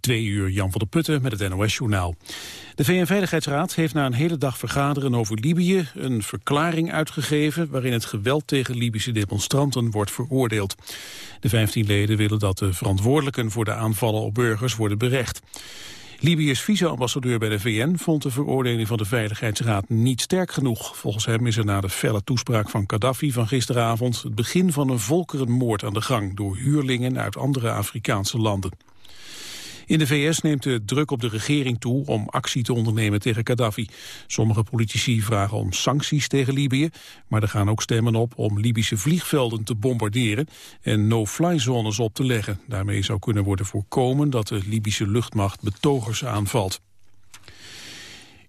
Twee uur Jan van der Putten met het NOS-journaal. De VN-veiligheidsraad heeft na een hele dag vergaderen over Libië... een verklaring uitgegeven waarin het geweld tegen Libische demonstranten wordt veroordeeld. De 15 leden willen dat de verantwoordelijken voor de aanvallen op burgers worden berecht. Libië's vice-ambassadeur bij de VN vond de veroordeling van de Veiligheidsraad niet sterk genoeg. Volgens hem is er na de felle toespraak van Gaddafi van gisteravond het begin van een volkerenmoord aan de gang door huurlingen uit andere Afrikaanse landen. In de VS neemt de druk op de regering toe om actie te ondernemen tegen Gaddafi. Sommige politici vragen om sancties tegen Libië, maar er gaan ook stemmen op om Libische vliegvelden te bombarderen en no-fly zones op te leggen. Daarmee zou kunnen worden voorkomen dat de Libische luchtmacht betogers aanvalt.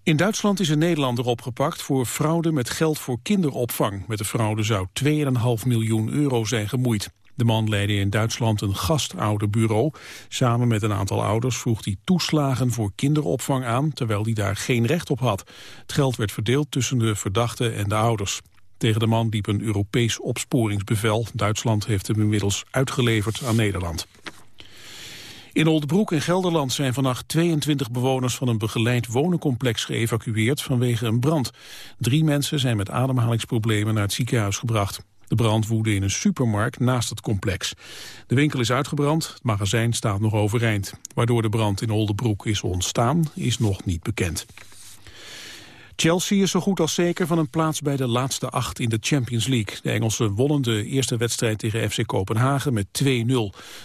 In Duitsland is een Nederlander opgepakt voor fraude met geld voor kinderopvang. Met de fraude zou 2,5 miljoen euro zijn gemoeid. De man leidde in Duitsland een gastouderbureau. Samen met een aantal ouders vroeg hij toeslagen voor kinderopvang aan... terwijl hij daar geen recht op had. Het geld werd verdeeld tussen de verdachte en de ouders. Tegen de man liep een Europees opsporingsbevel. Duitsland heeft hem inmiddels uitgeleverd aan Nederland. In Oldbroek in Gelderland zijn vannacht 22 bewoners van een begeleid wonencomplex geëvacueerd vanwege een brand. Drie mensen zijn met ademhalingsproblemen naar het ziekenhuis gebracht. De brand woedde in een supermarkt naast het complex. De winkel is uitgebrand, het magazijn staat nog overeind. Waardoor de brand in Oldenbroek is ontstaan, is nog niet bekend. Chelsea is zo goed als zeker van een plaats bij de laatste acht in de Champions League. De Engelsen wonnen de eerste wedstrijd tegen FC Kopenhagen met 2-0.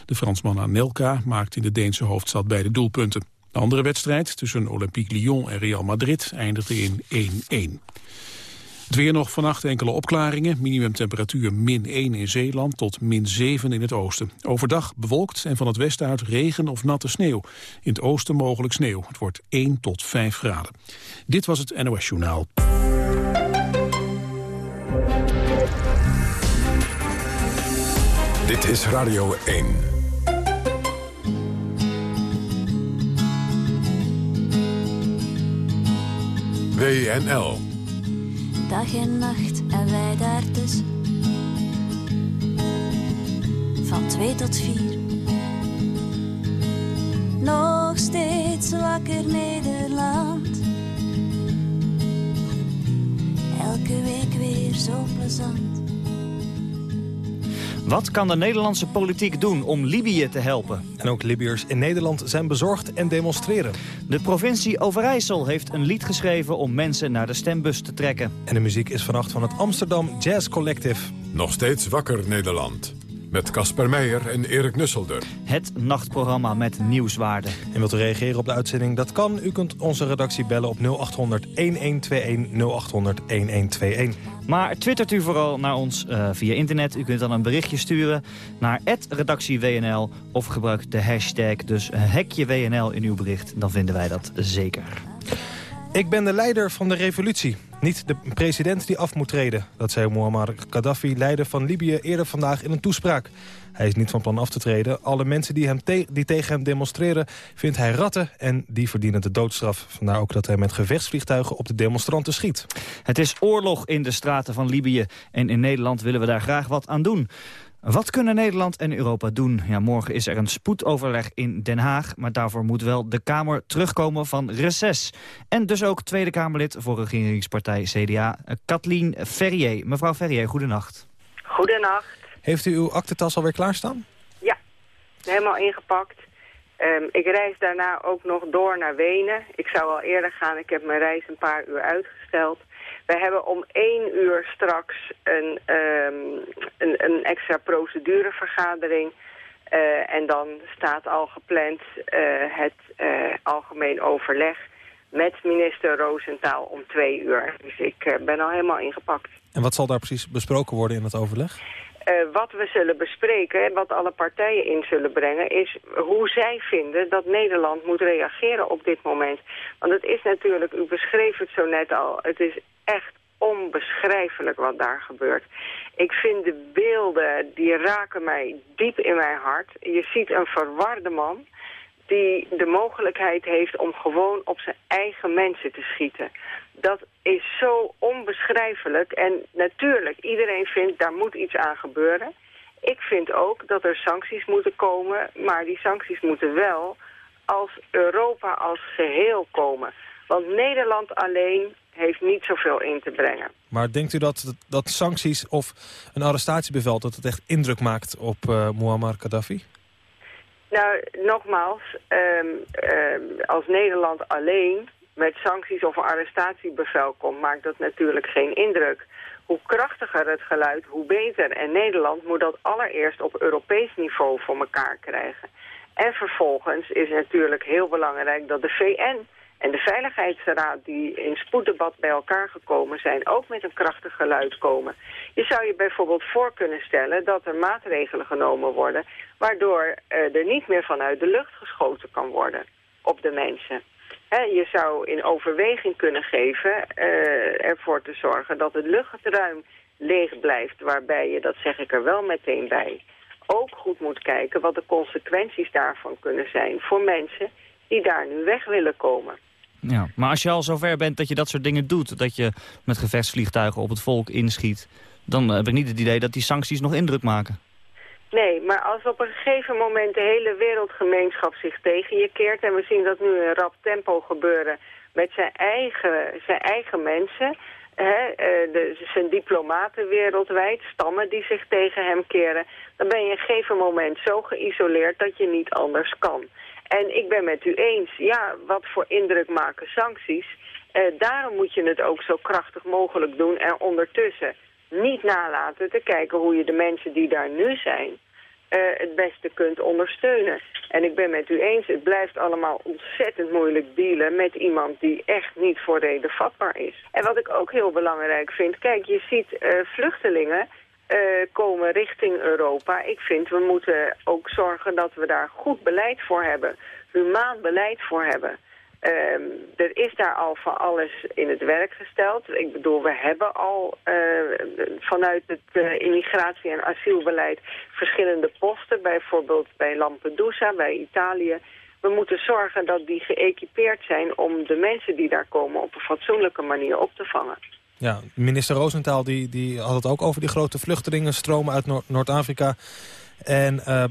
De Fransman Anelka maakte in de Deense hoofdstad beide doelpunten. De andere wedstrijd tussen Olympique Lyon en Real Madrid eindigde in 1-1. Het weer nog vannacht enkele opklaringen. Minimumtemperatuur min 1 in Zeeland tot min 7 in het oosten. Overdag bewolkt en van het westen uit regen of natte sneeuw. In het oosten mogelijk sneeuw. Het wordt 1 tot 5 graden. Dit was het NOS Journaal. Dit is Radio 1. WNL dag en nacht en wij daartussen. Van twee tot vier. Nog steeds wakker Nederland. Elke week weer zo plezant. Wat kan de Nederlandse politiek doen om Libië te helpen? En ook Libiërs in Nederland zijn bezorgd en demonstreren. De provincie Overijssel heeft een lied geschreven om mensen naar de stembus te trekken. En de muziek is vannacht van het Amsterdam Jazz Collective. Nog steeds wakker Nederland. Met Casper Meijer en Erik Nusselder. Het nachtprogramma met nieuwswaarde. En wilt u reageren op de uitzending? Dat kan. U kunt onze redactie bellen op 0800 1121 0800 1121. Maar twittert u vooral naar ons uh, via internet. U kunt dan een berichtje sturen naar redactieWNL of gebruik de hashtag, dus hekje WNL in uw bericht. Dan vinden wij dat zeker. Ik ben de leider van de revolutie. Niet de president die af moet treden. Dat zei Muammar Gaddafi, leider van Libië, eerder vandaag in een toespraak. Hij is niet van plan af te treden. Alle mensen die, hem die tegen hem demonstreren vindt hij ratten en die verdienen de doodstraf. Vandaar ook dat hij met gevechtsvliegtuigen op de demonstranten schiet. Het is oorlog in de straten van Libië en in Nederland willen we daar graag wat aan doen. Wat kunnen Nederland en Europa doen? Ja, morgen is er een spoedoverleg in Den Haag... maar daarvoor moet wel de Kamer terugkomen van reces. En dus ook Tweede Kamerlid voor regeringspartij CDA, Kathleen Ferrier. Mevrouw Ferrier, goedenacht. Goedenacht. Heeft u uw aktentas alweer klaarstaan? Ja, helemaal ingepakt. Um, ik reis daarna ook nog door naar Wenen. Ik zou al eerder gaan, ik heb mijn reis een paar uur uitgesteld. We hebben om één uur straks een, um, een, een, extra procedurevergadering. Uh, en dan staat al gepland uh, het uh, algemeen overleg met minister Roosentaal om twee uur. Dus ik ben al helemaal ingepakt. En wat zal daar precies besproken worden in het overleg? Uh, wat we zullen bespreken en wat alle partijen in zullen brengen... is hoe zij vinden dat Nederland moet reageren op dit moment. Want het is natuurlijk, u beschreef het zo net al... het is echt onbeschrijfelijk wat daar gebeurt. Ik vind de beelden, die raken mij diep in mijn hart. Je ziet een verwarde man die de mogelijkheid heeft om gewoon op zijn eigen mensen te schieten. Dat is zo onbeschrijfelijk. En natuurlijk, iedereen vindt, daar moet iets aan gebeuren. Ik vind ook dat er sancties moeten komen, maar die sancties moeten wel als Europa als geheel komen. Want Nederland alleen heeft niet zoveel in te brengen. Maar denkt u dat, dat sancties of een arrestatiebevel... dat het echt indruk maakt op uh, Muammar Gaddafi? Nou, nogmaals, ehm, ehm, als Nederland alleen met sancties of een arrestatiebevel komt... maakt dat natuurlijk geen indruk. Hoe krachtiger het geluid, hoe beter. En Nederland moet dat allereerst op Europees niveau voor elkaar krijgen. En vervolgens is natuurlijk heel belangrijk dat de VN en de Veiligheidsraad die in spoeddebat bij elkaar gekomen zijn... ook met een krachtig geluid komen. Je zou je bijvoorbeeld voor kunnen stellen dat er maatregelen genomen worden... waardoor uh, er niet meer vanuit de lucht geschoten kan worden op de mensen. Je zou in overweging kunnen geven uh, ervoor te zorgen dat het luchtruim leeg blijft... waarbij je, dat zeg ik er wel meteen bij, ook goed moet kijken... wat de consequenties daarvan kunnen zijn voor mensen die daar nu weg willen komen. Ja, maar als je al zover bent dat je dat soort dingen doet... dat je met gevechtsvliegtuigen op het volk inschiet... dan heb ik niet het idee dat die sancties nog indruk maken. Nee, maar als op een gegeven moment de hele wereldgemeenschap zich tegen je keert... en we zien dat nu in rap tempo gebeuren met zijn eigen, zijn eigen mensen... Hè, eh, de, zijn diplomaten wereldwijd, stammen die zich tegen hem keren... dan ben je op een gegeven moment zo geïsoleerd dat je niet anders kan. En ik ben met u eens, ja, wat voor indruk maken sancties. Eh, daarom moet je het ook zo krachtig mogelijk doen en ondertussen niet nalaten te kijken hoe je de mensen die daar nu zijn uh, het beste kunt ondersteunen. En ik ben met u eens, het blijft allemaal ontzettend moeilijk dealen met iemand die echt niet voor reden vatbaar is. En wat ik ook heel belangrijk vind, kijk, je ziet uh, vluchtelingen uh, komen richting Europa. Ik vind we moeten ook zorgen dat we daar goed beleid voor hebben. Humaan beleid voor hebben. Um, er is daar al van alles in het werk gesteld. Ik bedoel, we hebben al uh, vanuit het uh, immigratie- en asielbeleid verschillende posten. Bijvoorbeeld bij Lampedusa, bij Italië. We moeten zorgen dat die geëquipeerd zijn om de mensen die daar komen op een fatsoenlijke manier op te vangen. Ja, minister Roosentaal die, die had het ook over die grote vluchtelingenstromen uit Noord-Afrika. En uh,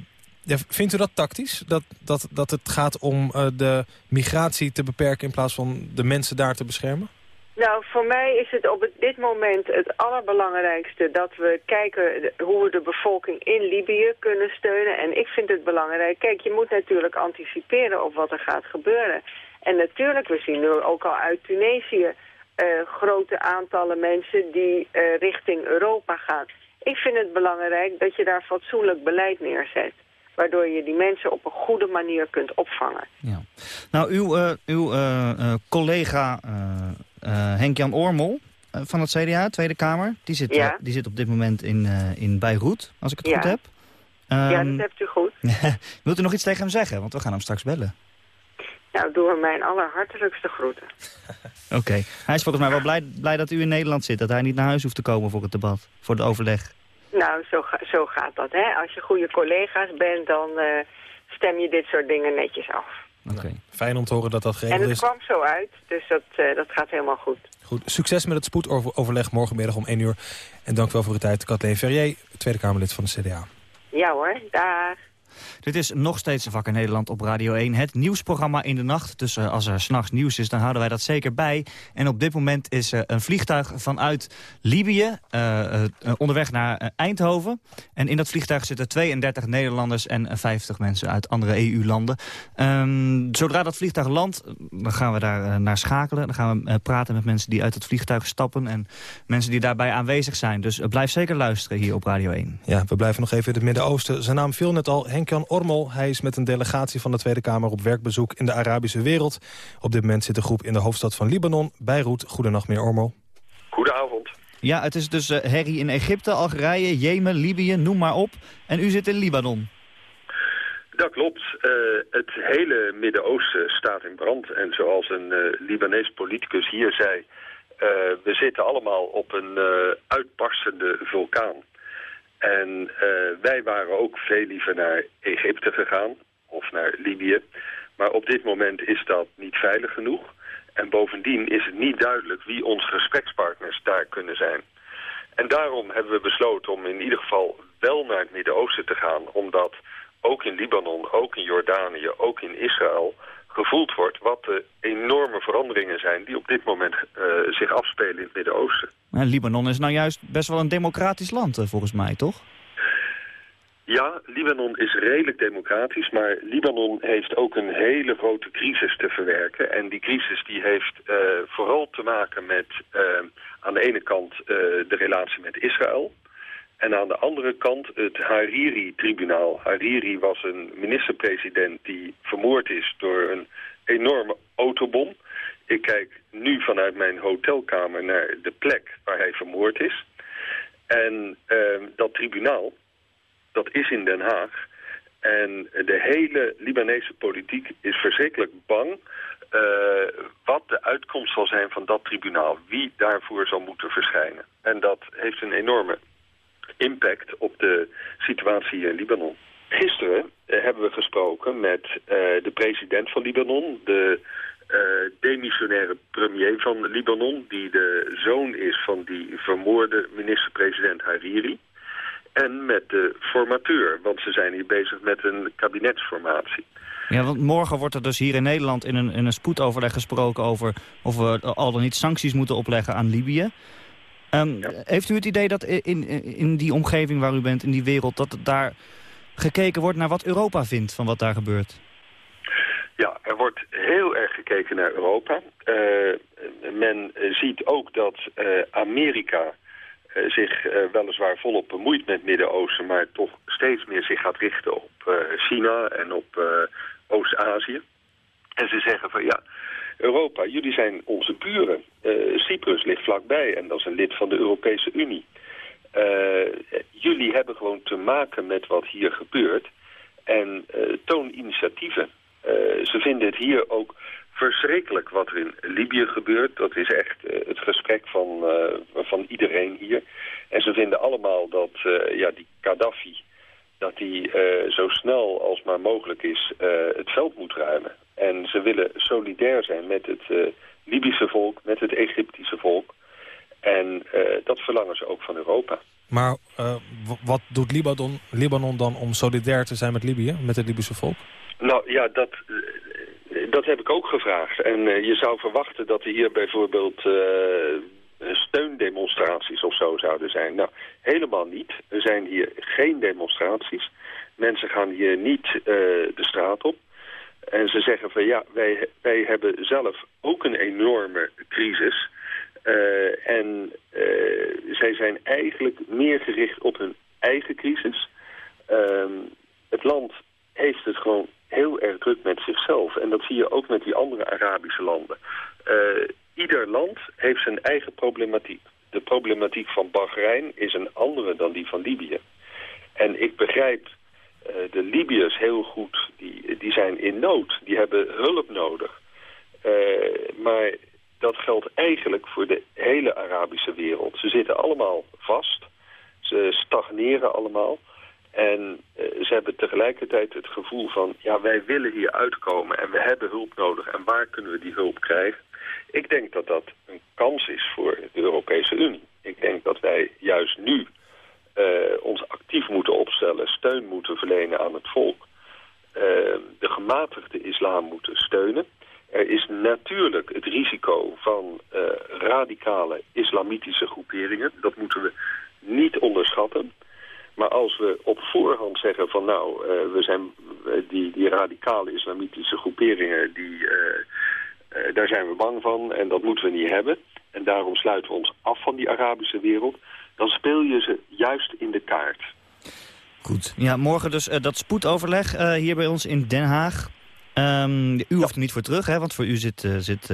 vindt u dat tactisch? Dat, dat, dat het gaat om uh, de migratie te beperken in plaats van de mensen daar te beschermen? Nou, voor mij is het op dit moment het allerbelangrijkste dat we kijken hoe we de bevolking in Libië kunnen steunen. En ik vind het belangrijk, kijk, je moet natuurlijk anticiperen op wat er gaat gebeuren. En natuurlijk, we zien nu ook al uit Tunesië uh, grote aantallen mensen die uh, richting Europa gaan. Ik vind het belangrijk dat je daar fatsoenlijk beleid neerzet. Waardoor je die mensen op een goede manier kunt opvangen. Ja. Nou, uw, uh, uw collega Henk-Jan Ormel van het CDA, Tweede Kamer... die zit, ja. die zit op dit moment in, in Beirut, als ik het ja. goed heb. Um, ja, dat hebt u goed. wilt u nog iets tegen hem zeggen? Want we gaan hem straks bellen. Nou, doe hem mijn allerhartelijkste groeten. Oké. Okay. Hij is volgens mij wel blij, blij dat u in Nederland zit. Dat hij niet naar huis hoeft te komen voor het debat. Voor het overleg. Nou, zo, ga, zo gaat dat. Hè? Als je goede collega's bent, dan uh, stem je dit soort dingen netjes af. Oké. Okay. Fijn om te horen dat dat geregeld is. En het kwam zo uit, dus dat, uh, dat gaat helemaal goed. Goed. Succes met het spoedoverleg morgenmiddag om 1 uur. En dank wel voor uw tijd. Kathleen Ferrier, Tweede Kamerlid van de CDA. Ja hoor, dag. Dit is nog steeds Wakker Nederland op Radio 1. Het nieuwsprogramma in de nacht. Dus uh, als er s'nachts nieuws is, dan houden wij dat zeker bij. En op dit moment is een vliegtuig vanuit Libië uh, onderweg naar Eindhoven. En in dat vliegtuig zitten 32 Nederlanders en 50 mensen uit andere EU-landen. Um, zodra dat vliegtuig landt, dan gaan we daar naar schakelen. Dan gaan we praten met mensen die uit het vliegtuig stappen. En mensen die daarbij aanwezig zijn. Dus blijf zeker luisteren hier op Radio 1. Ja, we blijven nog even in het Midden-Oosten. Zijn naam viel net al, Henk-Jan Ormel. Hij is met een delegatie van de Tweede Kamer op werkbezoek in de Arabische wereld. Op dit moment zit de groep in de hoofdstad van Libanon, Beirut. Goedenacht, meneer Ormel. Goedenavond. Ja, het is dus uh, herrie in Egypte, Algerije, Jemen, Libië, noem maar op. En u zit in Libanon. Dat klopt. Uh, het hele Midden-Oosten staat in brand. En zoals een uh, Libanees politicus hier zei... we zitten allemaal op een uitbarstende vulkaan. En uh, wij waren ook veel liever naar Egypte gegaan of naar Libië. Maar op dit moment is dat niet veilig genoeg. En bovendien is het niet duidelijk wie onze gesprekspartners daar kunnen zijn. En daarom hebben we besloten om in ieder geval wel naar het Midden-Oosten te gaan. Omdat ook in Libanon, ook in Jordanië, ook in Israël gevoeld wordt wat de enorme veranderingen zijn die op dit moment uh, zich afspelen in het Midden-Oosten. Libanon is nou juist best wel een democratisch land, volgens mij, toch? Ja, Libanon is redelijk democratisch, maar Libanon heeft ook een hele grote crisis te verwerken. En die crisis die heeft uh, vooral te maken met uh, aan de ene kant uh, de relatie met Israël. En aan de andere kant het Hariri-tribunaal. Hariri was een minister-president die vermoord is door een enorme autobom. Ik kijk nu vanuit mijn hotelkamer naar de plek waar hij vermoord is. En dat tribunaal, dat is in Den Haag. En de hele Libanese politiek is verschrikkelijk bang uh, wat de uitkomst zal zijn van dat tribunaal. Wie daarvoor zal moeten verschijnen. En dat heeft een enorme impact op de situatie in Libanon. Gisteren uh, hebben we gesproken met uh, de president van Libanon, de demissionaire premier van Libanon, die de zoon is van die vermoorde minister-president Hariri en met de formateur. Want ze zijn hier bezig met een kabinetsformatie. Ja, want morgen wordt er dus hier in Nederland in een, in een spoedoverleg gesproken over... of we al dan niet sancties moeten opleggen aan Libië. Um, Heeft u het idee dat in, in die omgeving waar u bent, in die wereld... dat daar gekeken wordt naar wat Europa vindt van wat daar gebeurt? Ja, er wordt heel erg gekeken naar Europa. Uh, men ziet ook dat uh, Amerika eh, zich weliswaar volop bemoeit met Midden-Oosten... maar toch steeds meer zich gaat richten op China en op Oost-Azië. En ze zeggen van ja, Europa, jullie zijn onze buren. Cyprus ligt vlakbij en dat is een lid van de Europese Unie. jullie hebben gewoon te maken met wat hier gebeurt en toon initiatieven. ze vinden het hier ook verschrikkelijk wat er in Libië gebeurt. Dat is echt het gesprek van, van iedereen hier. En ze vinden allemaal dat ja, die Gaddafi dat die zo snel als maar mogelijk is het veld moet ruimen. En ze willen solidair zijn met het Libische volk, met het Egyptische volk. En dat verlangen ze ook van Europa. Maar wat doet Libanon, Libanon dan om solidair te zijn met Libië, met het Libische volk? Nou ja, dat, dat heb ik ook gevraagd. En je zou verwachten dat er hier bijvoorbeeld steundemonstraties of zo zouden zijn. Nou, helemaal niet. Er zijn hier geen demonstraties. Mensen gaan hier niet de straat op. En ze zeggen van ja, wij, wij hebben zelf ook een enorme crisis. en zij zijn eigenlijk meer gericht op hun eigen crisis. Ehm, het land heeft het gewoon heel erg druk met zichzelf. En dat zie je ook met die andere Arabische landen. Uh, ieder land heeft zijn eigen problematiek. De problematiek van Bahrein is een andere dan die van Libië. En ik begrijp de Libiërs heel goed. Die, die zijn in nood. Die hebben hulp nodig. Uh, maar dat geldt eigenlijk voor de hele Arabische wereld. Ze zitten allemaal vast. Ze stagneren allemaal. En uh, ze hebben tegelijkertijd het gevoel van... ja, wij willen hier uitkomen en we hebben hulp nodig. En waar kunnen we die hulp krijgen? Ik denk dat dat een kans is voor de Europese Unie. Ik denk dat wij juist nu ons actief moeten opstellen... steun moeten verlenen aan het volk. Uh, de gematigde islam moeten steunen. Er is natuurlijk het risico van radicale islamitische groeperingen. Dat moeten we niet onderschatten... Maar als we op voorhand zeggen van nou, we zijn die, die radicale islamitische groeperingen, die, daar zijn we bang van en dat moeten we niet hebben. En daarom sluiten we ons af van die Arabische wereld. Dan speel je ze juist in de kaart. Goed. Ja, morgen dus dat spoedoverleg hier bij ons in Den Haag. Um, u ja. hoeft er niet voor terug, hè, want voor u zit, zit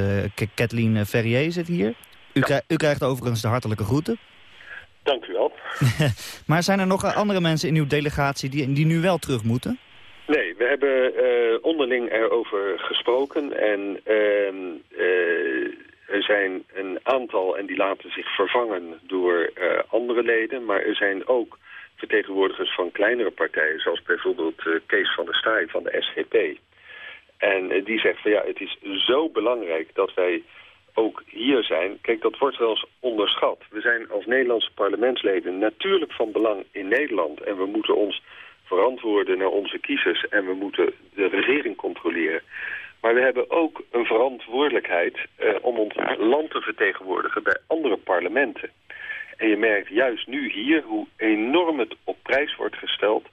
Kathleen Ferrier zit hier. U, ja. u krijgt overigens de hartelijke groeten. Dank u wel. maar zijn er nog andere mensen in uw delegatie die, die nu wel terug moeten? Nee, we hebben uh, onderling erover gesproken en uh, uh, er zijn een aantal en die laten zich vervangen door andere leden, maar er zijn ook vertegenwoordigers van kleinere partijen, zoals bijvoorbeeld Kees van der Staaij van de SGP. En die zegt van ja, het is zo belangrijk dat wij ook hier zijn. Kijk, dat wordt wel eens onderschat. We zijn als Nederlandse parlementsleden natuurlijk van belang in Nederland. En we moeten ons verantwoorden naar onze kiezers en we moeten de regering controleren. Maar we hebben ook een verantwoordelijkheid eh, om ons land te vertegenwoordigen bij andere parlementen. En je merkt juist nu hier hoe enorm het op prijs wordt gesteld...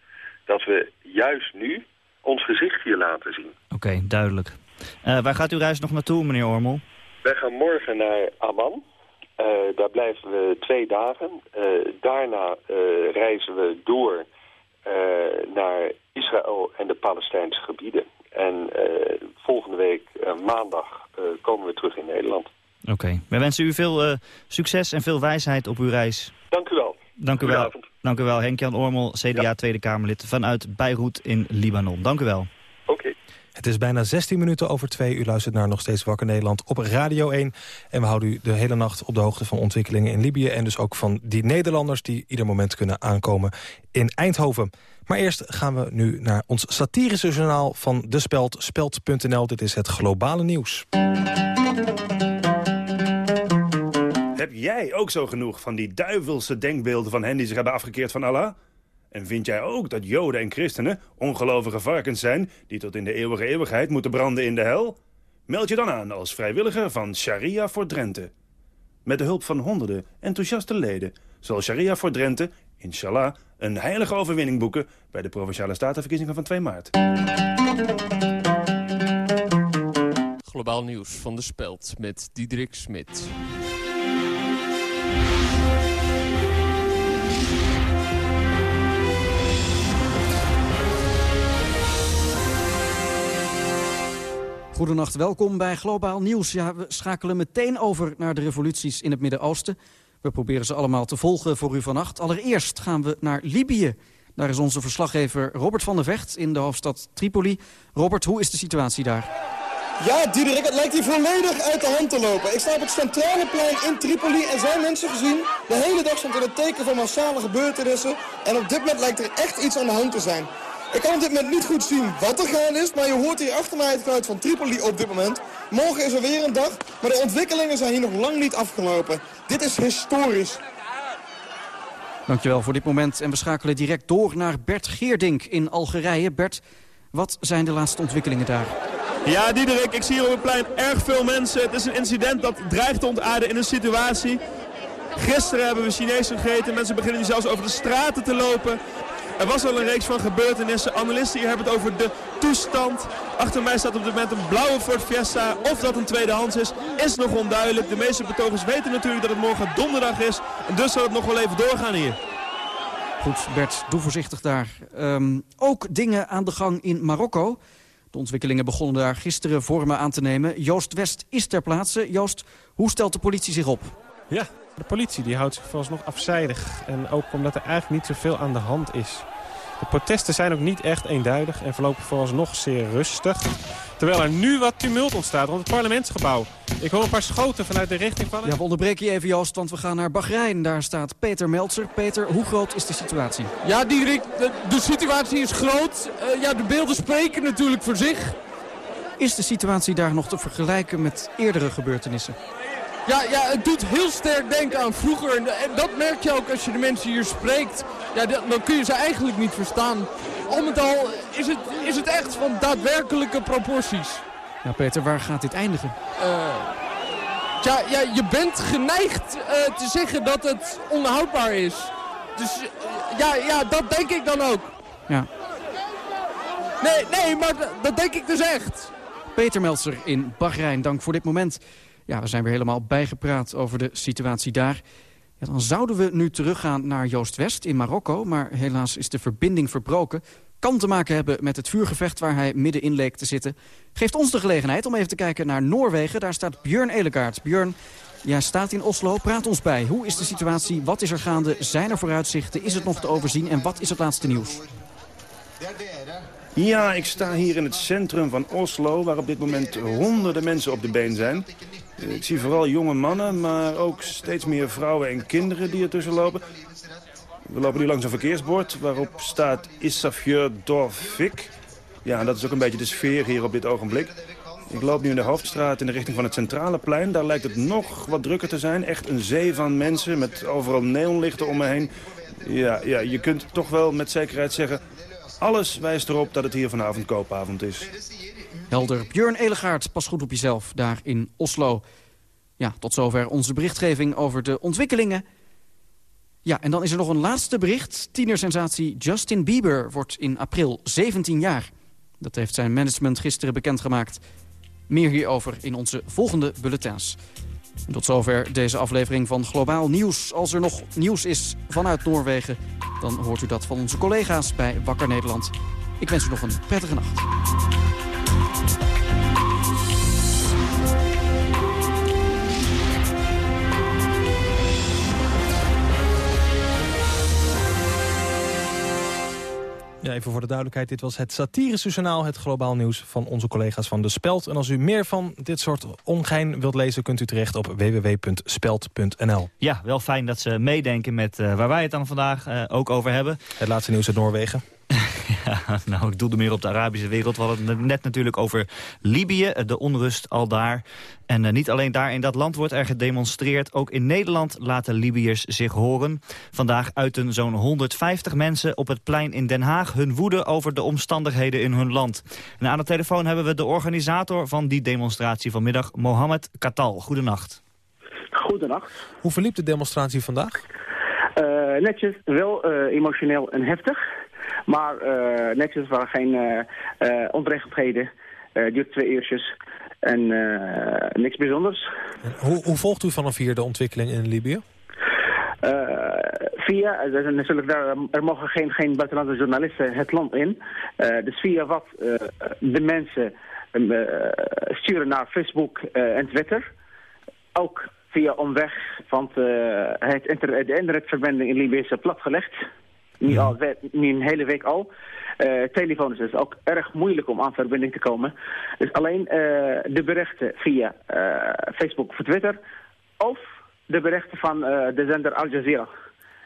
dat we juist nu ons gezicht hier laten zien. Oké, duidelijk. Uh, waar gaat uw reis nog naartoe, meneer Ormel? Wij gaan morgen naar Amman. Uh, daar blijven we twee dagen. Uh, daarna reizen we door naar Israël en de Palestijnse gebieden. En volgende week maandag komen we terug in Nederland. Oké. Okay. Wij wensen u veel succes en veel wijsheid op uw reis. Dank u wel. Dank u wel. Dank u wel, Henk-Jan Ormel, CDA ja. Tweede Kamerlid vanuit Beirut in Libanon. Dank u wel. Het is bijna 16 minuten over twee. U luistert naar Nog Steeds Wakker Nederland op Radio 1. En we houden u de hele nacht op de hoogte van ontwikkelingen in Libië... en dus ook van die Nederlanders die ieder moment kunnen aankomen in Eindhoven. Maar eerst gaan we nu naar ons satirische journaal van De Speld, speld.nl. Dit is het globale nieuws. Heb jij ook zo genoeg van die duivelse denkbeelden van hen die zich hebben afgekeerd van Allah? En vind jij ook dat joden en christenen ongelovige varkens zijn... die tot in de eeuwige eeuwigheid moeten branden in de hel? Meld je dan aan als vrijwilliger van Sharia voor Drenthe. Met de hulp van honderden enthousiaste leden... zal Sharia voor Drenthe, inshallah, een heilige overwinning boeken... bij de Provinciale Statenverkiezingen van 2 maart. Globaal nieuws van de Speld met Diederik Smit. Goedenacht, welkom bij Globaal Nieuws. Ja, we schakelen meteen over naar de revoluties in het Midden-Oosten. We proberen ze allemaal te volgen voor u vannacht. Allereerst gaan we naar Libië. Daar is onze verslaggever Robert van der Vecht in de hoofdstad Tripoli. Robert, hoe is de situatie daar? Ja, Diederik, het lijkt hier volledig uit de hand te lopen. Ik sta op het centrale plein in Tripoli en zijn mensen gezien. De hele dag stond in het teken van massale gebeurtenissen. En op dit moment lijkt er echt iets aan de hand te zijn. Ik kan op dit moment niet goed zien wat er gaande is, maar je hoort hier achter mij het geluid van Tripoli op dit moment. Morgen is er weer een dag, maar de ontwikkelingen zijn hier nog lang niet afgelopen. Dit is historisch. Dankjewel voor dit moment. En we schakelen direct door naar Bert Geerdink in Algerije. Bert, wat zijn de laatste ontwikkelingen daar? Ja, Diederik, ik zie hier op het plein erg veel mensen. Het is een incident dat dreigt te ontaarden in een situatie. Gisteren hebben we Chinees gegeten. Mensen beginnen nu zelfs over de straten te lopen. Er was al een reeks van gebeurtenissen. Analisten hier hebben het over de toestand. Achter mij staat op dit moment een blauwe Ford Fiesta. Of dat een tweedehands is, is nog onduidelijk. De meeste betogers weten natuurlijk dat het morgen donderdag is. En dus zal het nog wel even doorgaan hier. Goed, Bert, doe voorzichtig daar. Um, ook dingen aan de gang in Marokko. De ontwikkelingen begonnen daar gisteren vormen aan te nemen. Joost West is ter plaatse. Joost, hoe stelt de politie zich op? Ja, de politie die houdt zich vooralsnog afzijdig. En ook omdat er eigenlijk niet zoveel aan de hand is. De protesten zijn ook niet echt eenduidig en verlopen vooralsnog zeer rustig. Terwijl er nu wat tumult ontstaat rond het parlementsgebouw. Ik hoor een paar schoten vanuit de richting van... Ja, we onderbreken je even Joost, want we gaan naar Bahrein. Daar staat Peter Meltzer. Peter, hoe groot is de situatie? Ja, Dierik, de, de situatie is groot. Uh, ja, de beelden spreken natuurlijk voor zich. Is de situatie daar nog te vergelijken met eerdere gebeurtenissen? Ja, ja, het doet heel sterk denken aan vroeger. En dat merk je ook als je de mensen hier spreekt. Ja, dan kun je ze eigenlijk niet verstaan. Om het al is het, is het echt van daadwerkelijke proporties. Ja, Peter, waar gaat dit eindigen? Uh, ja, ja, je bent geneigd uh, te zeggen dat het onhoudbaar is. Dus uh, ja, ja, dat denk ik dan ook. Ja. Nee, nee, maar dat denk ik dus echt. Peter Meltzer in Bahrein, dank voor dit moment. Ja, we zijn weer helemaal bijgepraat over de situatie daar. Ja, dan zouden we nu teruggaan naar Joost West in Marokko... maar helaas is de verbinding verbroken. Kan te maken hebben met het vuurgevecht waar hij middenin leek te zitten. Geeft ons de gelegenheid om even te kijken naar Noorwegen. Daar staat Björn Elekaart. Björn, jij staat in Oslo. Praat ons bij. Hoe is de situatie? Wat is er gaande? Zijn er vooruitzichten? Is het nog te overzien? En wat is het laatste nieuws? Ja, ik sta hier in het centrum van Oslo... waar op dit moment honderden mensen op de been zijn. Ik zie vooral jonge mannen, maar ook steeds meer vrouwen en kinderen die ertussen lopen. We lopen nu langs een verkeersbord waarop staat Issafjör Dorfik. Ja, dat is ook een beetje de sfeer hier op dit ogenblik. Ik loop nu in de hoofdstraat in de richting van het centrale plein. Daar lijkt het nog wat drukker te zijn. Echt een zee van mensen met overal neonlichten om me heen. Ja, ja, je kunt toch wel met zekerheid zeggen Alles wijst erop dat het hier vanavond koopavond is. Helder. Björn Elegaard, pas goed op jezelf, daar in Oslo. Ja, tot zover onze berichtgeving over de ontwikkelingen. Ja, en dan is er nog een laatste bericht. Tienersensatie Justin Bieber wordt in april 17 jaar. Dat heeft zijn management gisteren bekendgemaakt. Meer hierover in onze volgende bulletins. Tot zover deze aflevering van Globaal Nieuws. Als er nog nieuws is vanuit Noorwegen... dan hoort u dat van onze collega's bij Wakker Nederland. Ik wens u nog een prettige nacht. Ja, even voor de duidelijkheid, dit was het satirische journaal, het globaal nieuws van onze collega's van De Speld. En als u meer van dit soort ongein wilt lezen, kunt u terecht op www.speld.nl. Ja, wel fijn dat ze meedenken met uh, waar wij het dan vandaag uh, ook over hebben. Het laatste nieuws uit Noorwegen. Ja, nou, ik doelde meer op de Arabische wereld. We hadden het net natuurlijk over Libië, de onrust al daar. En uh, niet alleen daar in dat land wordt er gedemonstreerd. Ook in Nederland laten Libiërs zich horen. Vandaag uiten zo'n 150 mensen op het plein in Den Haag... hun woede over de omstandigheden in hun land. En aan de telefoon hebben we de organisator van die demonstratie vanmiddag... Mohammed Katal. Goedenacht. Goedenacht. Hoe verliep de demonstratie vandaag? Uh, netjes, wel uh, emotioneel en heftig. Maar uh, netjes waren geen uh, onrechtheden. Uh, duurt twee uurtjes. En niks bijzonders. Hoe, hoe, volgt u vanaf hier de ontwikkeling in Libië? via, er, natuurlijk daar, er mogen geen, geen buitenlandse journalisten het land in. dus via wat de mensen sturen naar Facebook en Twitter. Ook via omweg, want het inter de internetverbinding in Libië is platgelegd. Nu, al, nu een hele week al. Uh, telefoon is dus ook erg moeilijk om aan verbinding te komen. Dus alleen uh, de berichten via uh, Facebook of Twitter... of de berichten van de zender Al Jazeera.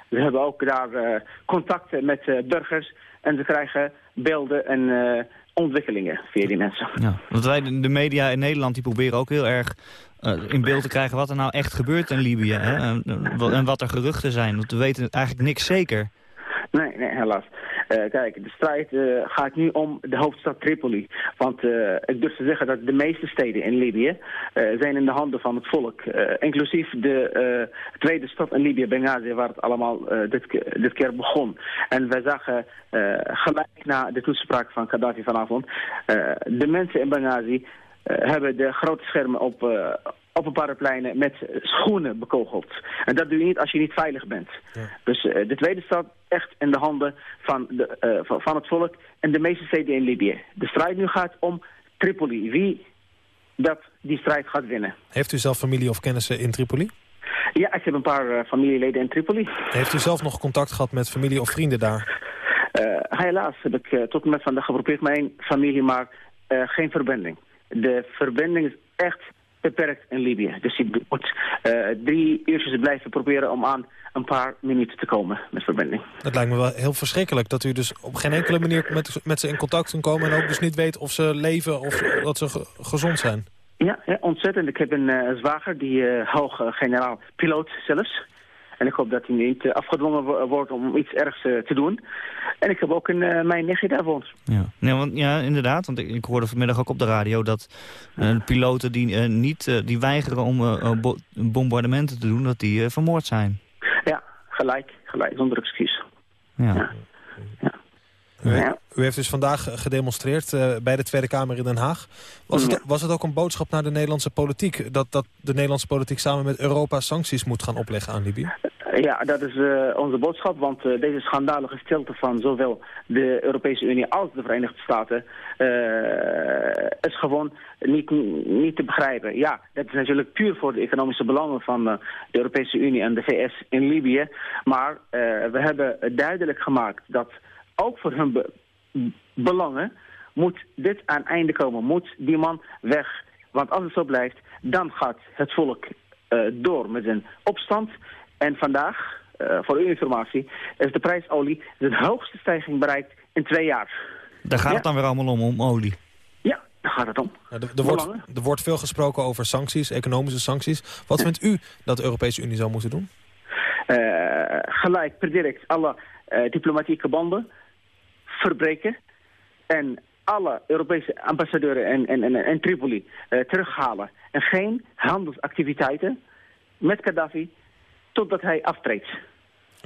We hebben ook daar contacten met burgers... en ze krijgen beelden en ontwikkelingen via die mensen. Ja, want wij, de media in Nederland, die proberen ook heel erg in beeld te krijgen... wat er nou echt gebeurt in Libië hè? En, wat er geruchten zijn. Want we weten eigenlijk niks zeker. Nee, nee, helaas. Uh, kijk, de strijd uh, gaat nu om de hoofdstad Tripoli. Want uh, ik durf te zeggen dat de meeste steden in Libië zijn in de handen van het volk. inclusief de tweede stad in Libië, Benghazi, waar het allemaal dit, dit, keer begon. En wij zagen gelijk na de toespraak van Gaddafi vanavond... de mensen in Benghazi hebben de grote schermen op, op een paar pleinen met schoenen bekogeld. En dat doe je niet als je niet veilig bent. Ja. Dus uh, de tweede stad echt in de handen van, de, uh, van, van, het volk en de meeste steden in Libië. De strijd nu gaat om Tripoli. Wie dat die strijd gaat winnen. Heeft u zelf familie of kennissen in Tripoli? Ja, ik heb een paar uh, familieleden in Tripoli. Heeft u zelf nog contact gehad met familie of vrienden daar? helaas heb ik tot en met vandaag geprobeerd mijn familie, maar geen verbinding. De verbinding is echt beperkt in Libië. Dus je moet uh, drie uurtjes blijven proberen om aan een paar minuten te komen met verbinding. Dat lijkt me wel heel verschrikkelijk dat u dus op geen enkele manier met, met ze in contact kunt komen... en ook dus niet weet of ze leven of dat ze ge gezond zijn. Ja, ja, ontzettend. Ik heb een uh, zwager, die uh, hoog generaal piloot zelfs. En ik hoop dat hij niet uh, afgedwongen wordt om iets ergs uh, te doen. En ik heb ook een, mijn nichtje daar woont. Ja. Nee, want, ja, inderdaad. Want ik, ik, hoorde vanmiddag ook op de radio dat piloten die, niet, die weigeren om bo bombardementen te doen, dat die vermoord zijn. Ja, gelijk. Gelijk, zonder excuus. Ja. ja. ja. U, ja. u, heeft dus vandaag gedemonstreerd uh, bij de Tweede Kamer in Den Haag. Was, het, was het ook een boodschap naar de Nederlandse politiek... dat, dat de Nederlandse politiek samen met Europa sancties moet gaan opleggen aan Libië? Ja, dat is uh, onze boodschap, want uh, deze schandalige stilte van zowel de Europese Unie als de Verenigde Staten is gewoon niet, niet te begrijpen. Ja, dat is natuurlijk puur voor de economische belangen van de Europese Unie en de VS in Libië. Maar we hebben duidelijk gemaakt dat ook voor hun be belangen moet dit aan einde komen. Moet die man weg. Want als het zo blijft, dan gaat het volk uh, door met zijn opstand. En vandaag, uh, voor uw informatie, is de prijs olie de hoogste stijging bereikt in twee jaar. Daar gaat ja. het dan weer allemaal om, om olie? Ja, daar gaat het om. Ja, er, er, wordt, er, wordt, veel gesproken over sancties, economische sancties. Wat vindt u dat de Europese Unie zou moeten doen? Uh, gelijk, per direct, alle diplomatieke banden verbreken en alle Europese ambassadeuren in, in, in Tripoli eh, terughalen. En geen handelsactiviteiten met Gaddafi totdat hij aftreedt.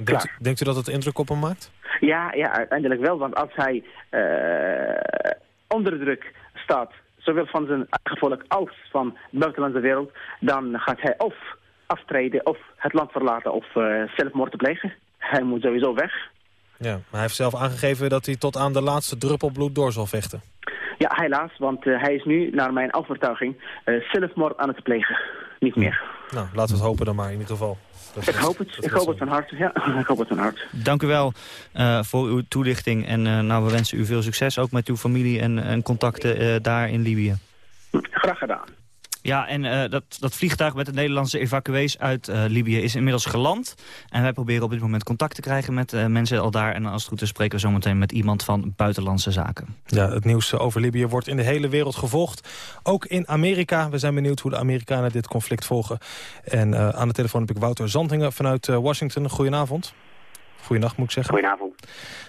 Denkt, u- denkt u dat het indruk op hem maakt? Ja, ja, uiteindelijk wel. Want als hij eh, onder druk staat, zowel van zijn eigen volk als van de buitenlandse wereld, dan gaat hij of aftreden of het land verlaten of eh, zelfmoord plegen. Hij moet sowieso weg. Ja, maar hij heeft zelf aangegeven dat hij tot aan de laatste druppel bloed door zal vechten. Ja, helaas, want eh, hij is nu, naar mijn overtuiging, eh, zelfmoord aan het plegen. Niet meer. Nou, laten we het hopen dan maar in ieder geval. Dat Ik hoop het. Ik hoop het van harte. Ja, ik hoop het van harte. Dank u wel eh, voor uw toelichting. En eh, nou, we wensen u veel succes, ook met uw familie en, en contacten eh, daar in Libië. Graag gedaan. Ja, en eh, dat, dat vliegtuig met de Nederlandse evacuees uit eh, Libië is inmiddels geland. En wij proberen op dit moment contact te krijgen met eh, mensen al daar. En als het goed is spreken we zometeen met iemand van Buitenlandse Zaken. Ja, het nieuws over Libië wordt in de hele wereld gevolgd. Ook in Amerika. We zijn benieuwd hoe de Amerikanen dit conflict volgen. En eh, aan de telefoon heb ik Wouter Zantingen vanuit eh, Washington. Goedenavond. Goedenacht moet ik zeggen. Goedenavond.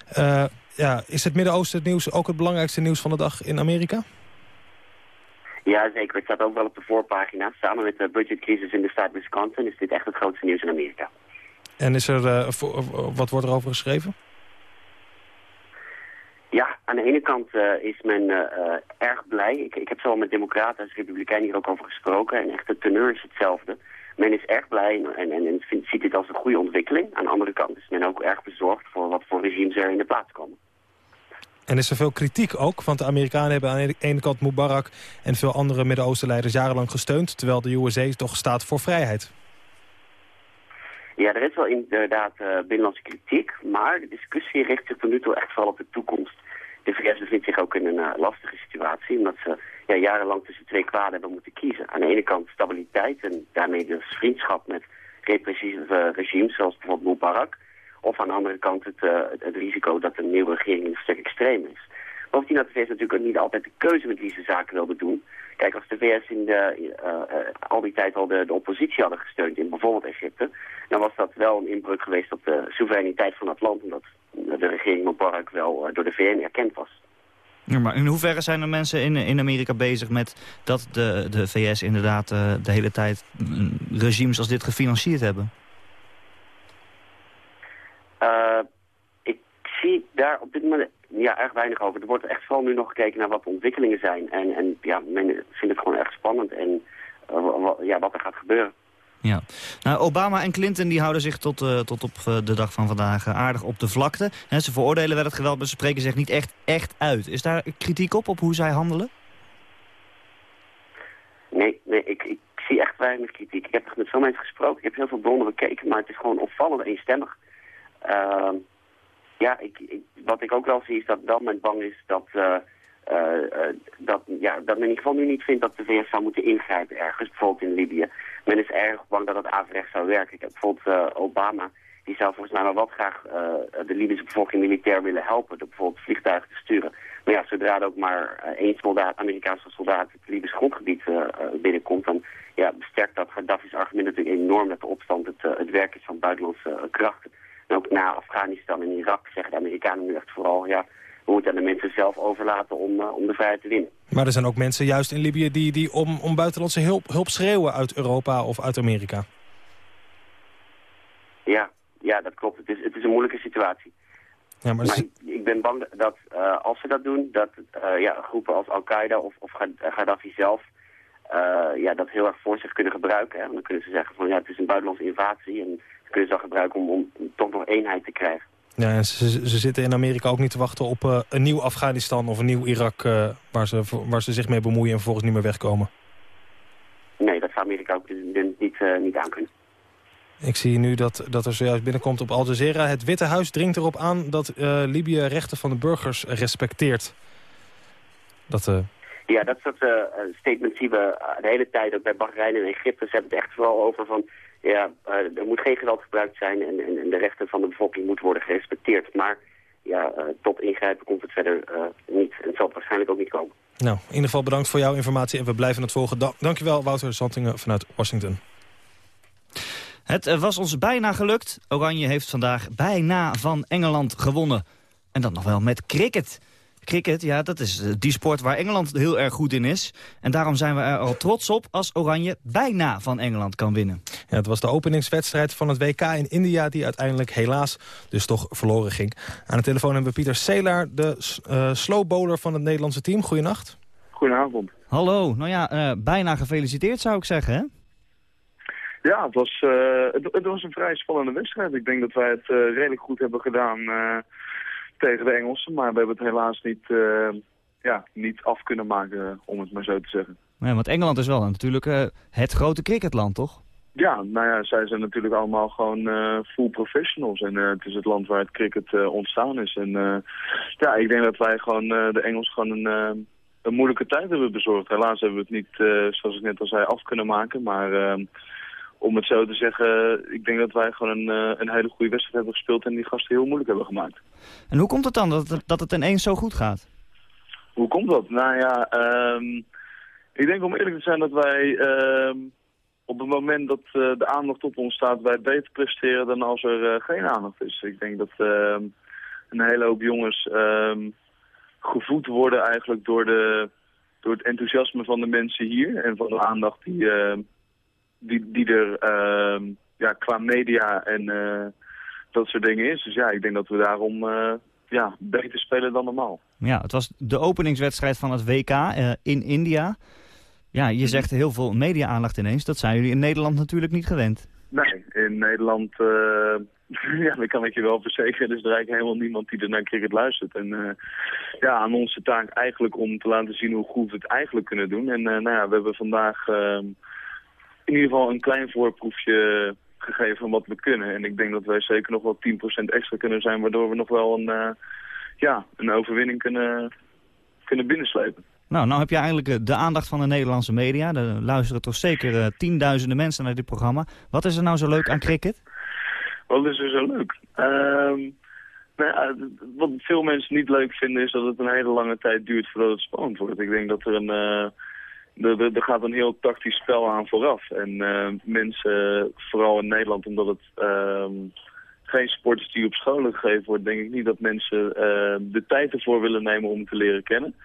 Eh, ja, is het Midden-Oosten het nieuws ook het belangrijkste nieuws van de dag in Amerika? Ja, zeker. Het staat ook wel op de voorpagina. Samen met de budgetcrisis in de staat Wisconsin is dit echt het grootste nieuws in Amerika. En is er, eh, voor- wat wordt er over geschreven? Ja, aan de ene kant eh, is men eh, eh, erg blij. Ik, ik heb zo al met democraten en republikeinen hier ook over gesproken. En echt de teneur is hetzelfde. Men is erg blij en, en, en vindt, ziet dit als een goede ontwikkeling. Aan de andere kant is men ook erg bezorgd voor wat voor regimes er in de plaats komen. En is er veel kritiek ook? Want de Amerikanen hebben aan de ene kant Mubarak... en veel andere Midden-Oostenleiders jarenlang gesteund... terwijl de USA toch staat voor vrijheid. Ja, er is wel inderdaad eh, binnenlandse kritiek, maar de discussie richt zich tot nu toe echt vooral op de toekomst. De VS bevindt zich ook in een eh, lastige situatie, omdat ze ja, jarenlang tussen twee kwaden hebben moeten kiezen. Aan de ene kant stabiliteit en daarmee dus vriendschap met repressieve regimes, zoals bijvoorbeeld Mubarak. Of aan de andere kant het, eh, het, het risico dat een nieuwe regering een stuk extreem is. Bovendien had de VS natuurlijk niet altijd de keuze met wie ze zaken wilden doen. Kijk, als de VS in de, eh, eh, al die tijd al de, de oppositie hadden gesteund in bijvoorbeeld Egypte... dan was dat wel een inbreuk geweest op de soevereiniteit van het land... omdat de regering Mubarak wel door de VN erkend was. Ja, maar in hoeverre zijn er mensen in, in Amerika bezig met dat de, de VS inderdaad de hele tijd mm, regimes als dit gefinancierd hebben? Eh, ik zie daar op dit moment ja, erg weinig over. Er wordt echt vooral nu nog gekeken naar wat de ontwikkelingen zijn. En, en ja, men vindt het gewoon erg spannend en eh, ja, wat er gaat gebeuren. Ja. Nou, Obama en Clinton die houden zich tot, eh, tot op de dag van vandaag aardig op de vlakte. Hè, ze veroordelen wel het geweld, maar ze spreken zich niet echt, echt uit. Is daar kritiek op, op hoe zij handelen? Nee, nee ik, ik zie echt weinig kritiek. Ik heb echt met veel mensen gesproken. Ik heb heel veel bronnen bekeken, maar het is gewoon opvallend eenstemmig. Ehm, ja, ik, ik, wat ik ook wel zie is dat wel men bang is dat, eh, eh, eh, dat, ja, dat men in ieder geval nu niet vindt dat de VS zou moeten ingrijpen ergens, bijvoorbeeld in Libië. Men is erg bang dat het averechts zou werken. Ik heb bijvoorbeeld Obama, die zou volgens mij wel wat graag de Libische bevolking militair willen helpen, door bijvoorbeeld vliegtuigen te sturen. Maar ja, zodra er ook maar één soldaat, Amerikaanse soldaat het Libisch grondgebied binnenkomt, dan ja, besterkt dat Gaddafi's argument natuurlijk enorm dat de opstand het, het werk is van buitenlandse krachten. En ook na Afghanistan en Irak zeggen de Amerikanen nu echt vooral, ja, we moeten aan de mensen zelf overlaten om, eh, om de vrijheid te winnen. Maar er zijn ook mensen juist in Libië die, die om, om buitenlandse hulp, hulp schreeuwen uit Europa of uit Amerika. Ja, ja, dat klopt. Het is, het is een moeilijke situatie. Ja, maar Maar ik, ik ben bang dat eh, als ze dat doen, dat eh, ja, groepen als Al-Qaeda of, of Ga- Gaddafi zelf ja, dat heel erg voor zich kunnen gebruiken. Hè. Dan kunnen ze zeggen van ja, het is een buitenlandse invasie en kunnen ze dan gebruiken om, om toch nog eenheid te krijgen. Ja, en ze, ze zitten in Amerika ook niet te wachten op eh, een nieuw Afghanistan of een nieuw Irak... eh, waar, ze, waar ze zich mee bemoeien en vervolgens niet meer wegkomen. Nee, dat zou Amerika ook niet, niet, eh, niet aankunnen. Ik zie nu dat, dat er zojuist binnenkomt op Al Jazeera. Het Witte Huis dringt erop aan dat Libië rechten van de burgers respecteert. Dat, Ja, dat soort statements zien we de hele tijd ook bij Bahrein en Egypte. Ze hebben het echt vooral over van, ja, eh, er moet geen geweld gebruikt zijn en, en, en de rechten van de bevolking moeten worden gerespecteerd. Maar ja, eh, tot ingrijpen komt het verder eh, niet. En het zal waarschijnlijk ook niet komen. nou, in ieder geval bedankt voor jouw informatie en we blijven het volgen. Da dankjewel Wouter Zantingen vanuit Washington. Het was ons bijna gelukt. Oranje heeft vandaag bijna van Engeland gewonnen. En dan nog wel met cricket. Cricket, ja, dat is eh, die sport waar Engeland heel erg goed in is. En daarom zijn we er al trots op als Oranje bijna van Engeland kan winnen. Ja, het was de openingswedstrijd van het WK in India... die uiteindelijk helaas dus toch verloren ging. Aan de telefoon hebben we Pieter Selaar, de uh, slow bowler van het Nederlandse team. Goedenacht. Goedenavond. Hallo, nou ja, uh, bijna gefeliciteerd zou ik zeggen, hè? Ja, het was, uh, het, het, was een vrij spannende wedstrijd. Ik denk dat wij het redelijk goed hebben gedaan tegen de Engelsen. Maar we hebben het helaas niet, ja, niet af kunnen maken, om het maar zo te zeggen. Nee, want Engeland is wel natuurlijk het grote cricketland, toch? Ja, nou ja, zij zijn natuurlijk allemaal gewoon uh, full professionals. En uh, het is het land waar het cricket uh, ontstaan is. En ja, ik denk dat wij gewoon de Engels gewoon een, een moeilijke tijd hebben bezorgd. Helaas hebben we het niet, zoals ik net al zei, af kunnen maken. Maar om het zo te zeggen, ik denk dat wij gewoon een, een hele goede wedstrijd hebben gespeeld... en die gasten heel moeilijk hebben gemaakt. En hoe komt het dan dat het, dat het ineens zo goed gaat? Hoe komt dat? Nou ja, um, ik denk om eerlijk te zijn dat wij... Um, op het moment dat uh, de aandacht op ons staat, wij beter presteren dan als er uh, geen aandacht is. Ik denk dat uh, een hele hoop jongens ehm, gevoed worden eigenlijk door, de, door het enthousiasme van de mensen hier. En van de aandacht die, die, die er ehm, ja, qua media en dat soort dingen is. Dus ja, ik denk dat we daarom ja, beter spelen dan normaal. Ja, het was de openingswedstrijd van het WK in India. Ja, je zegt heel veel media-aandacht ineens. Dat zijn jullie in Nederland natuurlijk niet gewend. Nee, in Nederland, uh, ja, dat kan ik je wel verzekeren. Er is er eigenlijk helemaal niemand die er naar cricket luistert. En uh, ja, aan onze taak eigenlijk om te laten zien hoe goed we het eigenlijk kunnen doen. En uh, nou ja, we hebben vandaag ehm, in ieder geval een klein voorproefje gegeven van wat we kunnen. En ik denk dat wij zeker nog wel 10% extra kunnen zijn, waardoor we nog wel een, ja, een overwinning kunnen, kunnen binnenslepen. Nou, nou heb je eigenlijk de aandacht van de Nederlandse media. Er luisteren toch zeker uh, tienduizenden mensen naar dit programma. Wat is er nou zo leuk aan cricket? Wat is er zo leuk? Um, nou, wat veel mensen niet leuk vinden is dat het een hele lange tijd duurt voordat het spannend wordt. Ik denk dat er een... Uh, er, gaat een heel tactisch spel aan vooraf. En uh, mensen, vooral in Nederland, omdat het uh, geen sport is die op scholen gegeven wordt, denk ik niet dat mensen de tijd ervoor willen nemen om te leren kennen.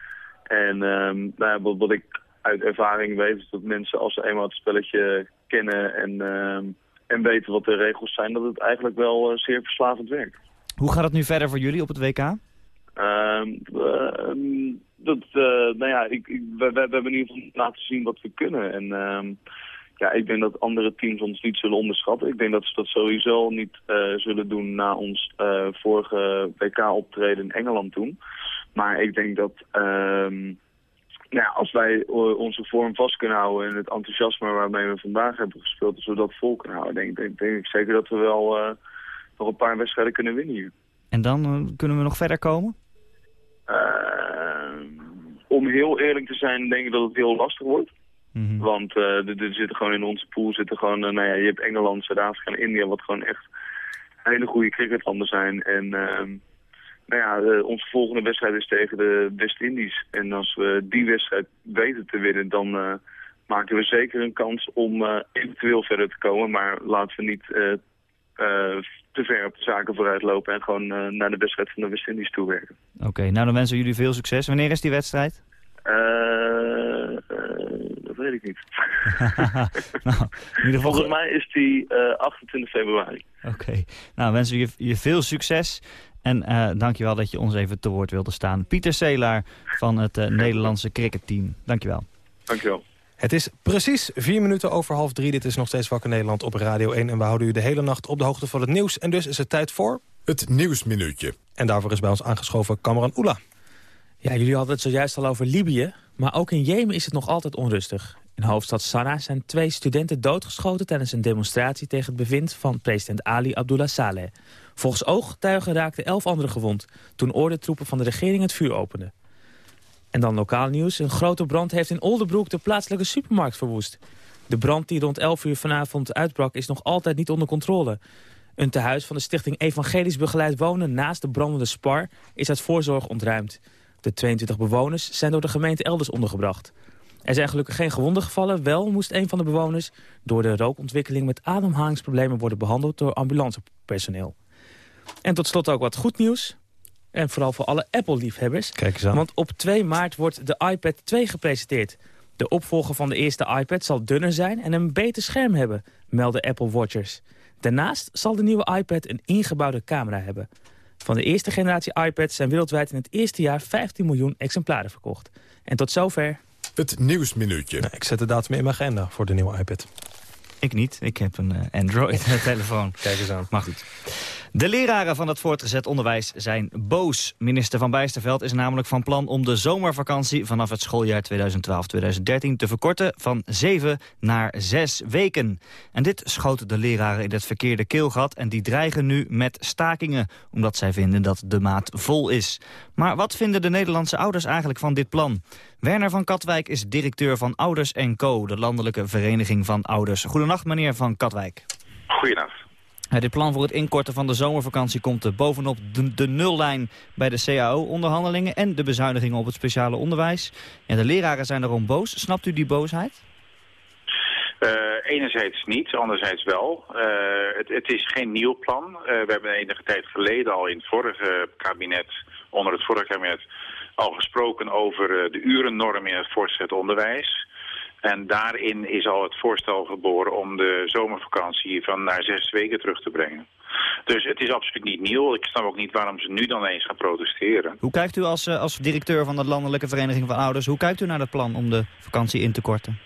En um, nou, wat, wat, ik uit ervaring weet is dat mensen als ze eenmaal het spelletje kennen en, um, en weten wat de regels zijn, dat het eigenlijk wel uh, zeer verslavend werkt. Hoe gaat het nu verder voor jullie op het WK? Um, dat, uh, nou ja, ik, we, we, hebben in ieder geval laten zien wat we kunnen. En ja, ik denk dat andere teams ons niet zullen onderschatten. Ik denk dat ze dat sowieso niet uh, zullen doen na ons uh, vorige WK-optreden in Engeland toen. Maar ik denk dat nou, als wij onze vorm vast kunnen houden en het enthousiasme waarmee we vandaag hebben gespeeld, als we dat vol kunnen houden, denk, denk, ik zeker dat we wel nog een paar wedstrijden kunnen winnen hier. En dan kunnen we nog verder komen? Ehm, om heel eerlijk te zijn, denk ik dat het heel lastig wordt. Mm -hmm. Want er, zitten gewoon in onze pool zitten gewoon, uh, nou ja, je hebt Engeland, Zuid-Afrika en India, wat gewoon echt hele goede cricketlanden zijn. En uh, nou ja, uh, onze volgende wedstrijd is tegen de West-Indies. En als we die wedstrijd weten te winnen, dan uh, maken we zeker een kans om uh, eventueel verder te komen. Maar laten we niet te ver op de zaken vooruit lopen en gewoon naar de wedstrijd van de West-Indies toewerken. Oké, okay, nou dan wensen we jullie veel succes. Wanneer is die wedstrijd? dat weet ik niet. nou, in ieder geval... Volgens mij is die 28 februari. Oké, okay. nou wensen we je, je veel succes. En uh, dankjewel dat je ons even te woord wilde staan. Pieter Selaar van het uh, Nederlandse cricketteam. Dankjewel. Dankjewel. Het is precies vier minuten over half drie. Dit is nog steeds Wakker Nederland op Radio 1. En we houden u de hele nacht op de hoogte van het nieuws. En dus is het tijd voor... Het Nieuwsminuutje. En daarvoor is bij ons aangeschoven Cameron Oela. Ja, jullie hadden het zojuist al over Libië. Maar ook in Jemen is het nog altijd onrustig. In hoofdstad Sanaa zijn twee studenten doodgeschoten... tijdens een demonstratie tegen het bevind van president Ali Abdullah Saleh. Volgens ooggetuigen raakten elf anderen gewond... toen ordentroepen van de regering het vuur openden. En dan lokaal nieuws. Een grote brand heeft in Oldenbroek de plaatselijke supermarkt verwoest. De brand die rond 11 uur vanavond uitbrak is nog altijd niet onder controle. Een tehuis van de stichting Evangelisch Begeleid Wonen naast de brandende Spar is uit voorzorg ontruimd. De 22 bewoners zijn door de gemeente elders ondergebracht. Er zijn gelukkig geen gewonden gevallen. Wel moest een van de bewoners door de rookontwikkeling met ademhalingsproblemen worden behandeld door ambulancepersoneel. En tot slot ook wat goed nieuws. En vooral voor alle Apple-liefhebbers. Kijk eens aan. Want op 2 maart wordt de iPad 2 gepresenteerd. De opvolger van de eerste iPad zal dunner zijn en een beter scherm hebben, melden Apple Watchers. Daarnaast zal de nieuwe iPad een ingebouwde camera hebben. Van de eerste generatie iPads zijn wereldwijd in het eerste jaar 15 miljoen exemplaren verkocht. En tot zover... Het Nieuwsminuutje. Nou, ik zet de datum in mijn agenda voor de nieuwe iPad. Ik niet. Ik heb een eh, Android-telefoon. Kijk eens aan. Maar goed. De leraren van het voortgezet onderwijs zijn boos. Minister Van Bijsterveld is namelijk van plan om de zomervakantie... vanaf het schooljaar 2012-2013 te verkorten van zeven naar zes weken. En dit schoot de leraren in het verkeerde keelgat... en die dreigen nu met stakingen... omdat zij vinden dat de maat vol is. Maar wat vinden de Nederlandse ouders eigenlijk van dit plan? Werner van Katwijk is directeur van Ouders Co... de landelijke vereniging van ouders. Goedenacht, meneer van Katwijk. Goedenacht. Ja, dit plan voor het inkorten van de zomervakantie komt bovenop de, nullijn bij de CAO-onderhandelingen en de bezuinigingen op het speciale onderwijs. Ja, de leraren zijn erom boos. Snapt u die boosheid? Uh, enerzijds niet, anderzijds wel. Uh, het, het, is geen nieuw plan. We hebben enige tijd geleden al in het vorige kabinet, onder het vorige kabinet, al gesproken over de urennorm in het voortgezet onderwijs. En daarin is al het voorstel geboren om de zomervakantie van naar zes weken terug te brengen. Dus het is absoluut niet nieuw. Ik snap ook niet waarom ze nu dan eens gaan protesteren. Hoe kijkt u als, als directeur van de Landelijke Vereniging van Ouders... hoe kijkt u naar dat plan om de vakantie in te korten?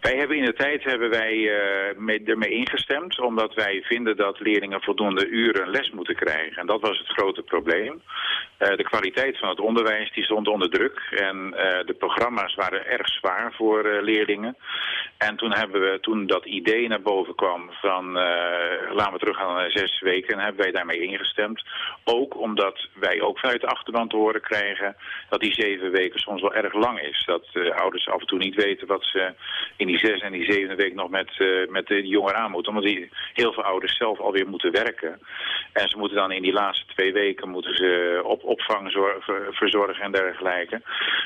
Wij hebben in de tijd hebben wij uh, mee, ermee ingestemd, omdat wij vinden dat leerlingen voldoende uren les moeten krijgen. En dat was het grote probleem. Uh, de kwaliteit van het onderwijs die stond onder druk en uh, de programma's waren erg zwaar voor leerlingen. En toen hebben we, toen dat idee naar boven kwam van laten we teruggaan naar zes weken, hebben wij daarmee ingestemd. Ook omdat wij ook vanuit de achterban te horen krijgen dat die zeven weken soms wel erg lang is. Dat ouders af en toe niet weten wat ze in die zes en die zevende week nog met, met de jongeren aan moeten. Omdat die heel veel ouders zelf alweer moeten werken. En ze moeten dan in die laatste twee weken moeten ze op opvang verzorgen en dergelijke.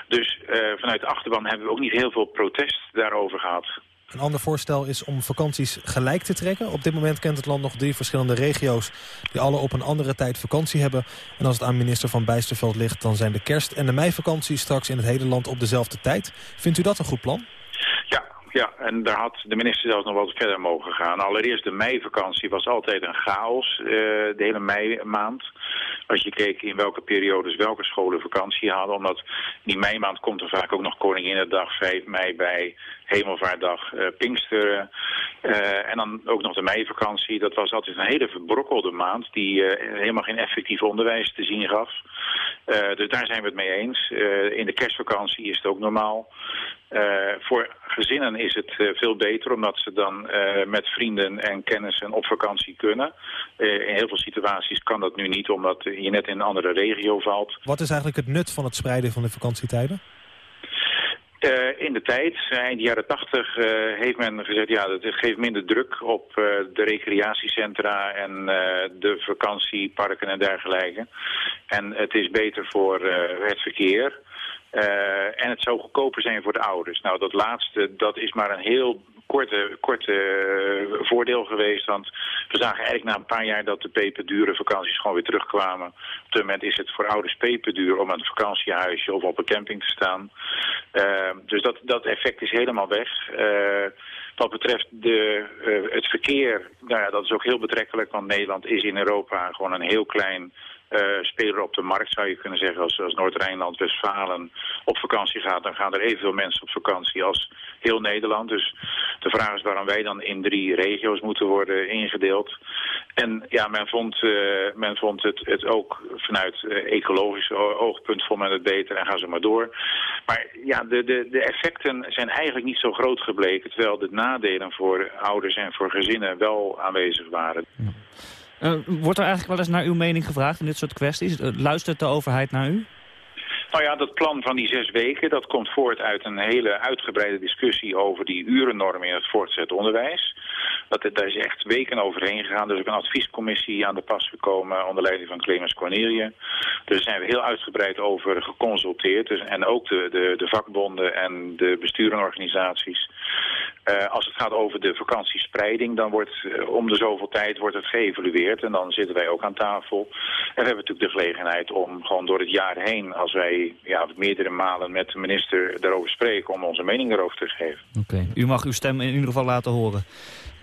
Dus uh, vanuit de achterban hebben we ook niet heel veel protest daarover gehad. Een ander voorstel is om vakanties gelijk te trekken. Op dit moment kent het land nog drie verschillende regio's... die alle op een andere tijd vakantie hebben. En als het aan minister Van Bijsterveld ligt... dan zijn de kerst- en de meivakantie straks in het hele land op dezelfde tijd. Vindt u dat een goed plan? Ja, en daar had de minister zelfs nog wat verder mogen gaan. Allereerst de meivakantie was altijd een chaos, uh, de hele meimaand. Als je keek in welke periodes welke scholen vakantie hadden. Omdat in die meimaand komt er vaak ook nog Koninginnedag, 5 mei bij, Hemelvaartdag, uh, Pinksteren. Uh, en dan ook nog de meivakantie. Dat was altijd een hele verbrokkelde maand die helemaal geen effectief onderwijs te zien gaf. dus daar zijn we het mee eens. in de kerstvakantie is het ook normaal. voor gezinnen is het veel beter omdat ze dan met vrienden en kennissen op vakantie kunnen. In heel veel situaties kan dat nu niet omdat je net in een andere regio valt. Wat is eigenlijk het nut van het spreiden van de vakantietijden? Uh, in de tijd, eind jaren tachtig, uh, heeft men gezegd... ja, dat geeft minder druk op uh, de recreatiecentra en de vakantieparken en dergelijke. En het is beter voor het verkeer. En het zou goedkoper zijn voor de ouders. Nou, dat laatste, dat is maar een heel korte, korte uh, voordeel geweest. Want we zagen eigenlijk na een paar jaar dat de peperdure vakanties gewoon weer terugkwamen. Op dit moment is het voor ouders peperduur om aan het vakantiehuisje of op een camping te staan. Uh, dus dat, dat effect is helemaal weg. wat betreft de, het verkeer, nou ja, dat is ook heel betrekkelijk. Want Nederland is in Europa gewoon een heel klein uh, speler op de markt, zou je kunnen zeggen. Als, als Noord-Rijnland, Westfalen op vakantie gaat, dan gaan er evenveel mensen op vakantie als heel Nederland. Dus de vraag is waarom wij dan in drie regio's moeten worden ingedeeld. En ja, men vond, uh, men vond het, het ook vanuit uh, ecologisch oogpunt vond het beter en gaan ze maar door. Maar ja, de, de, de effecten zijn eigenlijk niet zo groot gebleken, terwijl de nadelen voor ouders en voor gezinnen wel aanwezig waren. Uh, wordt er eigenlijk wel eens naar uw mening gevraagd in dit soort kwesties? Uh, luistert de overheid naar u? Nou ja, dat plan van die zes weken, dat komt voort uit een hele uitgebreide discussie over die urennorm in het voortgezet onderwijs. Dat, daar is echt weken overheen gegaan. Is ook een adviescommissie aan de pas gekomen onder leiding van Clemens Cornelie. Dus daar zijn we heel uitgebreid over geconsulteerd. Dus, en ook de, de, de vakbonden en de bestuursorganisaties. Uh, als het gaat over de vakantiespreiding, dan wordt uh, om de zoveel tijd wordt het geëvalueerd. En dan zitten wij ook aan tafel. En we hebben natuurlijk de gelegenheid om gewoon door het jaar heen, als wij ja, meerdere malen met de minister daarover spreken, om onze mening erover te geven. Oké, u mag uw stem in ieder geval laten horen.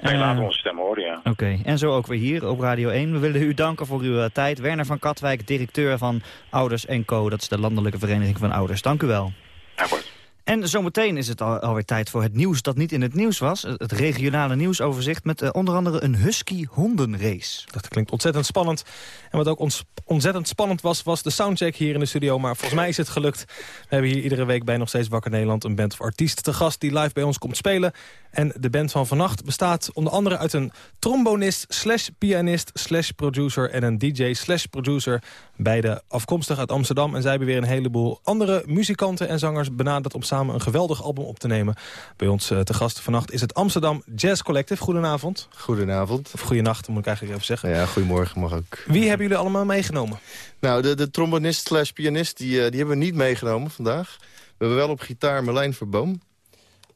Wij laten onze stem horen, ja. Oké, en zo ook weer hier op Radio 1. We willen u danken voor uw tijd. Werner van Katwijk, directeur van Ouders Co. Dat is de Landelijke Vereniging van Ouders. Dank u wel. Ja, goed. En zometeen is het al, alweer tijd voor het nieuws dat niet in het nieuws was. Het regionale nieuwsoverzicht met uh, onder andere een husky hondenrace. Dat klinkt ontzettend spannend. En wat ook ontzettend spannend was, was de soundcheck hier in de studio. Maar volgens mij is het gelukt. We hebben hier iedere week bij Nog Steeds Wakker Nederland... een band of artiesten te gast die live bij ons komt spelen. En de band van vannacht bestaat onder andere uit een trombonist... slash pianist slash producer en een dj slash producer. Beide afkomstig uit Amsterdam. En zij hebben weer een heleboel andere muzikanten en zangers benaderd... om samen een geweldig album op te nemen. Bij ons uh, te gast vannacht is het Amsterdam Jazz Collective. Goedenavond. Goedenavond. Of goedenacht, moet ik eigenlijk even zeggen. Ja, goedemorgen mag ook. Wie hebben jullie allemaal meegenomen? Nou, de, de trombonist slash pianist, die, uh, die hebben we niet meegenomen vandaag. We hebben wel op gitaar Merlijn Verboom.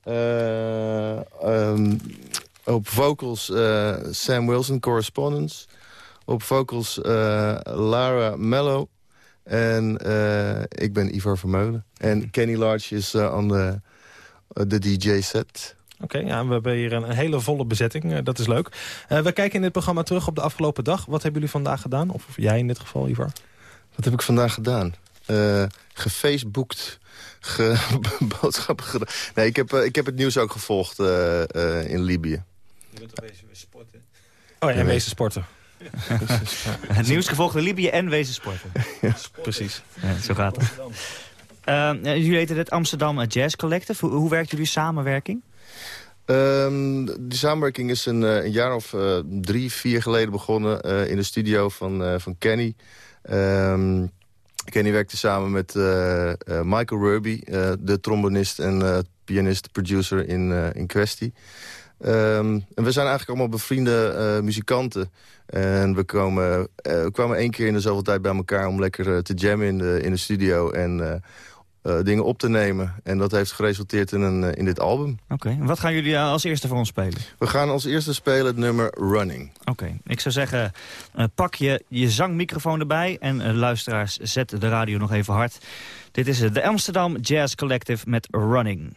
Uh, um, op vocals uh, Sam Wilson, correspondence. Op vocals Lara Mello. En ik ben Ivar Vermeulen. En Kenny Large is aan de, de DJ-set. Oké, okay, ja, we hebben hier een, een hele volle bezetting. Uh, dat is leuk. Uh, we kijken in dit programma terug op de afgelopen dag. Wat hebben jullie vandaag gedaan? Of, of jij in dit geval, Ivar? Wat heb ik vandaag gedaan? Uh, gefaceboekt, ge boodschappen gedaan. Nee, ik heb, ik heb het nieuws ook gevolgd in Libië. Je bent toch wezen sporten? Oh ja, en wezen sporten. het nieuws gevolgd in Libië en wezen sporten. ja, precies. Ja, zo gaat het. Jullie heten het Amsterdam Jazz Collective. Hoe, hoe werkt jullie samenwerking? Um, die samenwerking is een, een jaar of uh, drie, vier geleden begonnen uh, in de studio van, van Kenny. Um, Kenny werkte samen met Michael Ruby, de trombonist en pianist, producer in, in kwestie. En we zijn eigenlijk allemaal bevriende muzikanten. En we, komen, we kwamen één keer in de zoveel tijd bij elkaar om lekker te jammen in de, in de studio. En uh, dingen op te nemen. En dat heeft geresulteerd in, een, uh, in dit album. Oké, okay. wat gaan jullie uh, als eerste voor ons spelen? We gaan als eerste spelen het nummer Running. Oké, okay. ik zou zeggen, pak je, je zangmicrofoon erbij... en luisteraars, zet de radio nog even hard. Dit is de Amsterdam Jazz Collective met Running.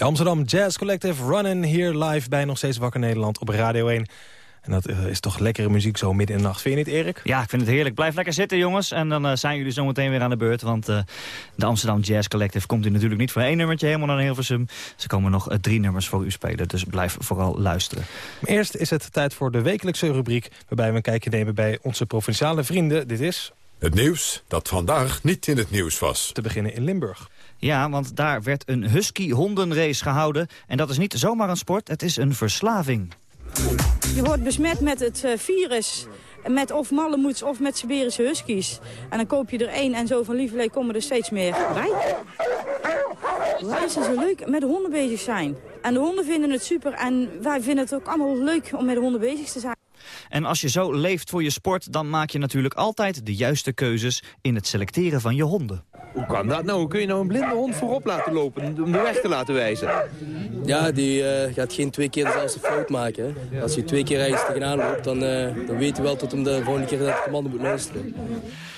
De Amsterdam Jazz Collective Running hier live bij Nog Steeds Wakker Nederland op Radio 1. En dat eh, is toch lekkere muziek zo midden in de nacht. Vind je niet, Erik? Ja, ik vind het heerlijk. Blijf lekker zitten, jongens. En dan eh, zijn jullie zo meteen weer aan de beurt. Want eh, de Amsterdam Jazz Collective komt u natuurlijk niet voor één nummertje helemaal naar Hilversum. Ze komen nog drie nummers voor u spelen. Dus blijf vooral luisteren. Maar eerst is het tijd voor de wekelijkse rubriek... waarbij we een kijkje nemen bij onze provinciale vrienden. Dit is... Het nieuws dat vandaag niet in het nieuws was. Te beginnen in Limburg. Ja, want daar werd een husky-hondenrace gehouden. En dat is niet zomaar een sport, het is een verslaving. Je wordt besmet met het eh, virus. Met of mallemoeds of met Siberische huskies. En dan koop je er één en zo van lieverlee komen er steeds meer bij. Wij het zo leuk met de honden bezig zijn. En de honden vinden het super en wij vinden het ook allemaal leuk om met de honden bezig te zijn. En als je zo leeft voor je sport, dan maak je natuurlijk altijd de juiste keuzes in het selecteren van je honden. Hoe kan dat nou? Hoe kun je nou een blinde hond voorop laten lopen om de weg te laten wijzen? Ja, die eh, gaat geen twee keer dezelfde fout maken. hè. Als hij twee keer ergens tegenaan loopt, dan, eh, dan weet hij wel tot hem de volgende keer dat het commando moet luisteren.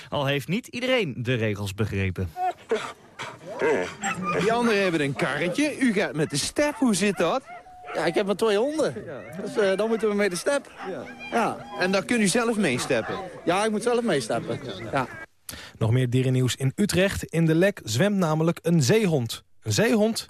Al heeft niet iedereen de regels begrepen. Die anderen hebben een karretje. U gaat met de step. Hoe zit dat? Ja, ik heb maar twee honden. Dus eh, dan moeten we mee de step. Ja. En daar kunt u zelf meesteppen? Ja, ik moet zelf meestappen. Ja. Nog meer dierennieuws in Utrecht. In de lek zwemt namelijk een zeehond. Een zeehond?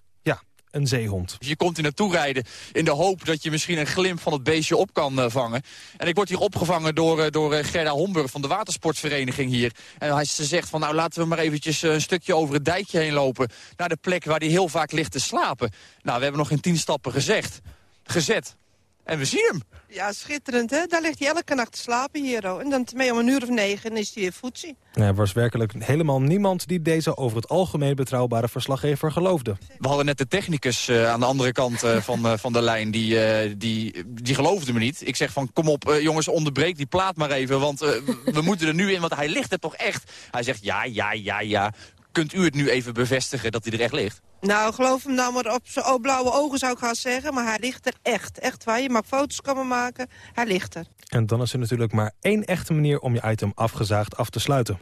Een zeehond. Je komt hier naartoe rijden in de hoop dat je misschien een glimp van het beestje op kan eh, vangen. En ik word hier opgevangen door, eh, door eh, Gerda Homburg van de watersportvereniging hier. En hij, ze zegt van nou laten we maar eventjes een stukje over het dijkje heen lopen... naar de plek waar hij heel vaak ligt te slapen. Nou, we hebben nog in tien stappen gezegd, gezet. En we zien hem. Ja, schitterend, hè? Daar ligt hij elke nacht te slapen hier. oh. En dan mee om een uur of negen is hij weer voetsie. Er was werkelijk helemaal niemand die deze over het algemeen betrouwbare verslaggever geloofde. We hadden net de technicus eh, aan de andere kant eh, van, eh, van de lijn, die, eh, die, die geloofde me niet. Ik zeg van, kom op eh, jongens, onderbreek die plaat maar even, want eh, we moeten er nu in, want hij ligt er toch echt. Hij zegt, ja, ja, ja, ja. Kunt u het nu even bevestigen dat hij er echt ligt? Nou, geloof hem nou maar op zijn blauwe ogen zou ik gaan zeggen. Maar hij ligt er echt, echt waar. Je mag foto's komen maken, hij ligt er. En dan is er natuurlijk maar één echte manier om je item afgezaagd af te sluiten.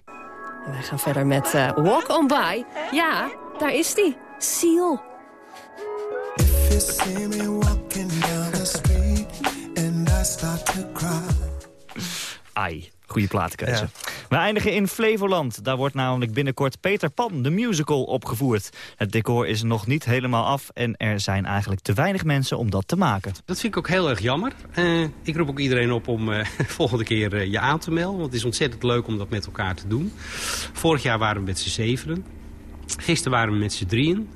En wij gaan verder met eh, Walk On By. Ja, daar is die. Seal. You see me walking down the street and I start to cry. Ai, goede plaatkeuze. We eindigen in Flevoland. Daar wordt namelijk binnenkort Peter Pan, de musical, opgevoerd. Het decor is nog niet helemaal af en er zijn eigenlijk te weinig mensen om dat te maken. Dat vind ik ook heel erg jammer. Eh, ik roep ook iedereen op om eh, volgende keer eh, je aan te melden. Want het is ontzettend leuk om dat met elkaar te doen. Vorig jaar waren we met z'n zevenen. Gisteren waren we met z'n drieën.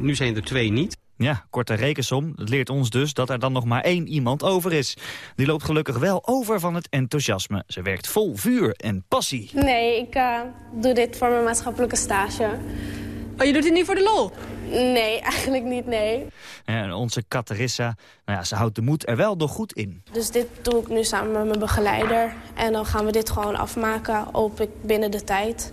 Nu zijn er twee niet. Ja, korte rekensom. Het leert ons dus dat er dan nog maar één iemand over is. Die loopt gelukkig wel over van het enthousiasme. Ze werkt vol vuur en passie. Nee, ik eh, doe dit voor mijn maatschappelijke stage. Oh, je doet het niet voor de lol? Nee, eigenlijk niet, nee. En onze Caterissa, nou ja, ze houdt de moed er wel nog goed in. Dus dit doe ik nu samen met mijn begeleider. En dan gaan we dit gewoon afmaken, hoop ik, binnen de tijd.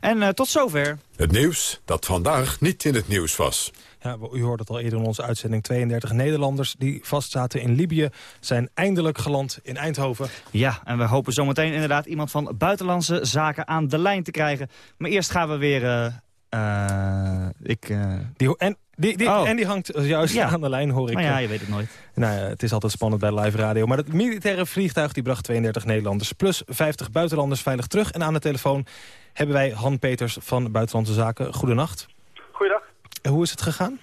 En uh, tot zover. Het nieuws dat vandaag niet in het nieuws was. Ja, u hoorde het al eerder in onze uitzending. 32 Nederlanders die vastzaten in Libië zijn eindelijk geland in Eindhoven. Ja, en we hopen zometeen inderdaad iemand van buitenlandse zaken aan de lijn te krijgen. Maar eerst gaan we weer... Uh, uh, ik, die, en, die, die, oh. en die hangt juist ja. aan de lijn, hoor ik. Maar ja, je weet het nooit. Nou ja, het is altijd spannend bij live radio. Maar het militaire vliegtuig die bracht 32 Nederlanders... plus 50 buitenlanders veilig terug. En aan de telefoon hebben wij Han Peters van Buitenlandse Zaken. Goedenacht. Goedendag. Hoe is het gegaan?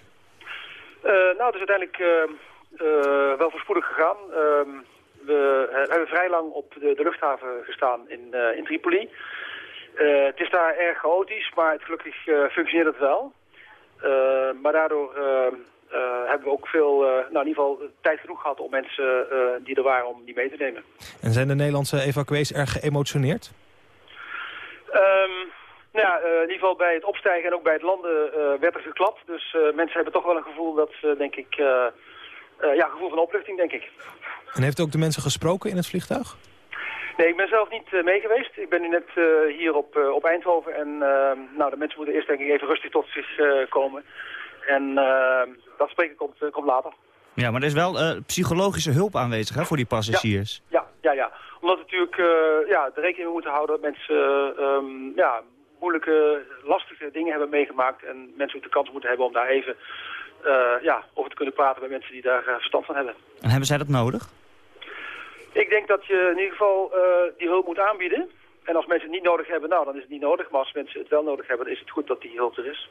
Uh, nou, het is uiteindelijk uh, wel voorspoedig gegaan. Ehm, we hebben vrij lang op de, de luchthaven gestaan in, in Tripoli. het is daar erg chaotisch, maar het, gelukkig functioneert het wel. maar daardoor hebben we ook veel, nou in ieder geval tijd genoeg gehad om mensen die er waren om die mee te nemen. En zijn de Nederlandse evacuees erg geëmotioneerd? Um, nou ja, uh, in ieder geval bij het opstijgen en ook bij het landen uh, werd er geklapt. Dus uh, mensen hebben toch wel een gevoel dat ze, denk ik, ja, gevoel van opluchting, denk ik. En heeft ook de mensen gesproken in het vliegtuig? Nee, ik ben zelf niet mee geweest. Ik ben nu net hier op, op Eindhoven en ehm, nou, de mensen moeten eerst denk ik even rustig tot zich komen. En ehm, dat spreken komt, komt later. Ja, maar er is wel psychologische hulp aanwezig hè, voor die passagiers. Ja, ja, ja. ja. Omdat natuurlijk uh, ja, de rekening moeten houden dat mensen um, ja, moeilijke, lastige dingen hebben meegemaakt. En mensen ook de kans moeten hebben om daar even uh, ja, over te kunnen praten met mensen die daar verstand van hebben. En hebben zij dat nodig? Ik denk dat je in ieder geval die hulp moet aanbieden. En als mensen het niet nodig hebben, nou, dan is het niet nodig. Maar als mensen het wel nodig hebben, dan is het goed dat die hulp er is.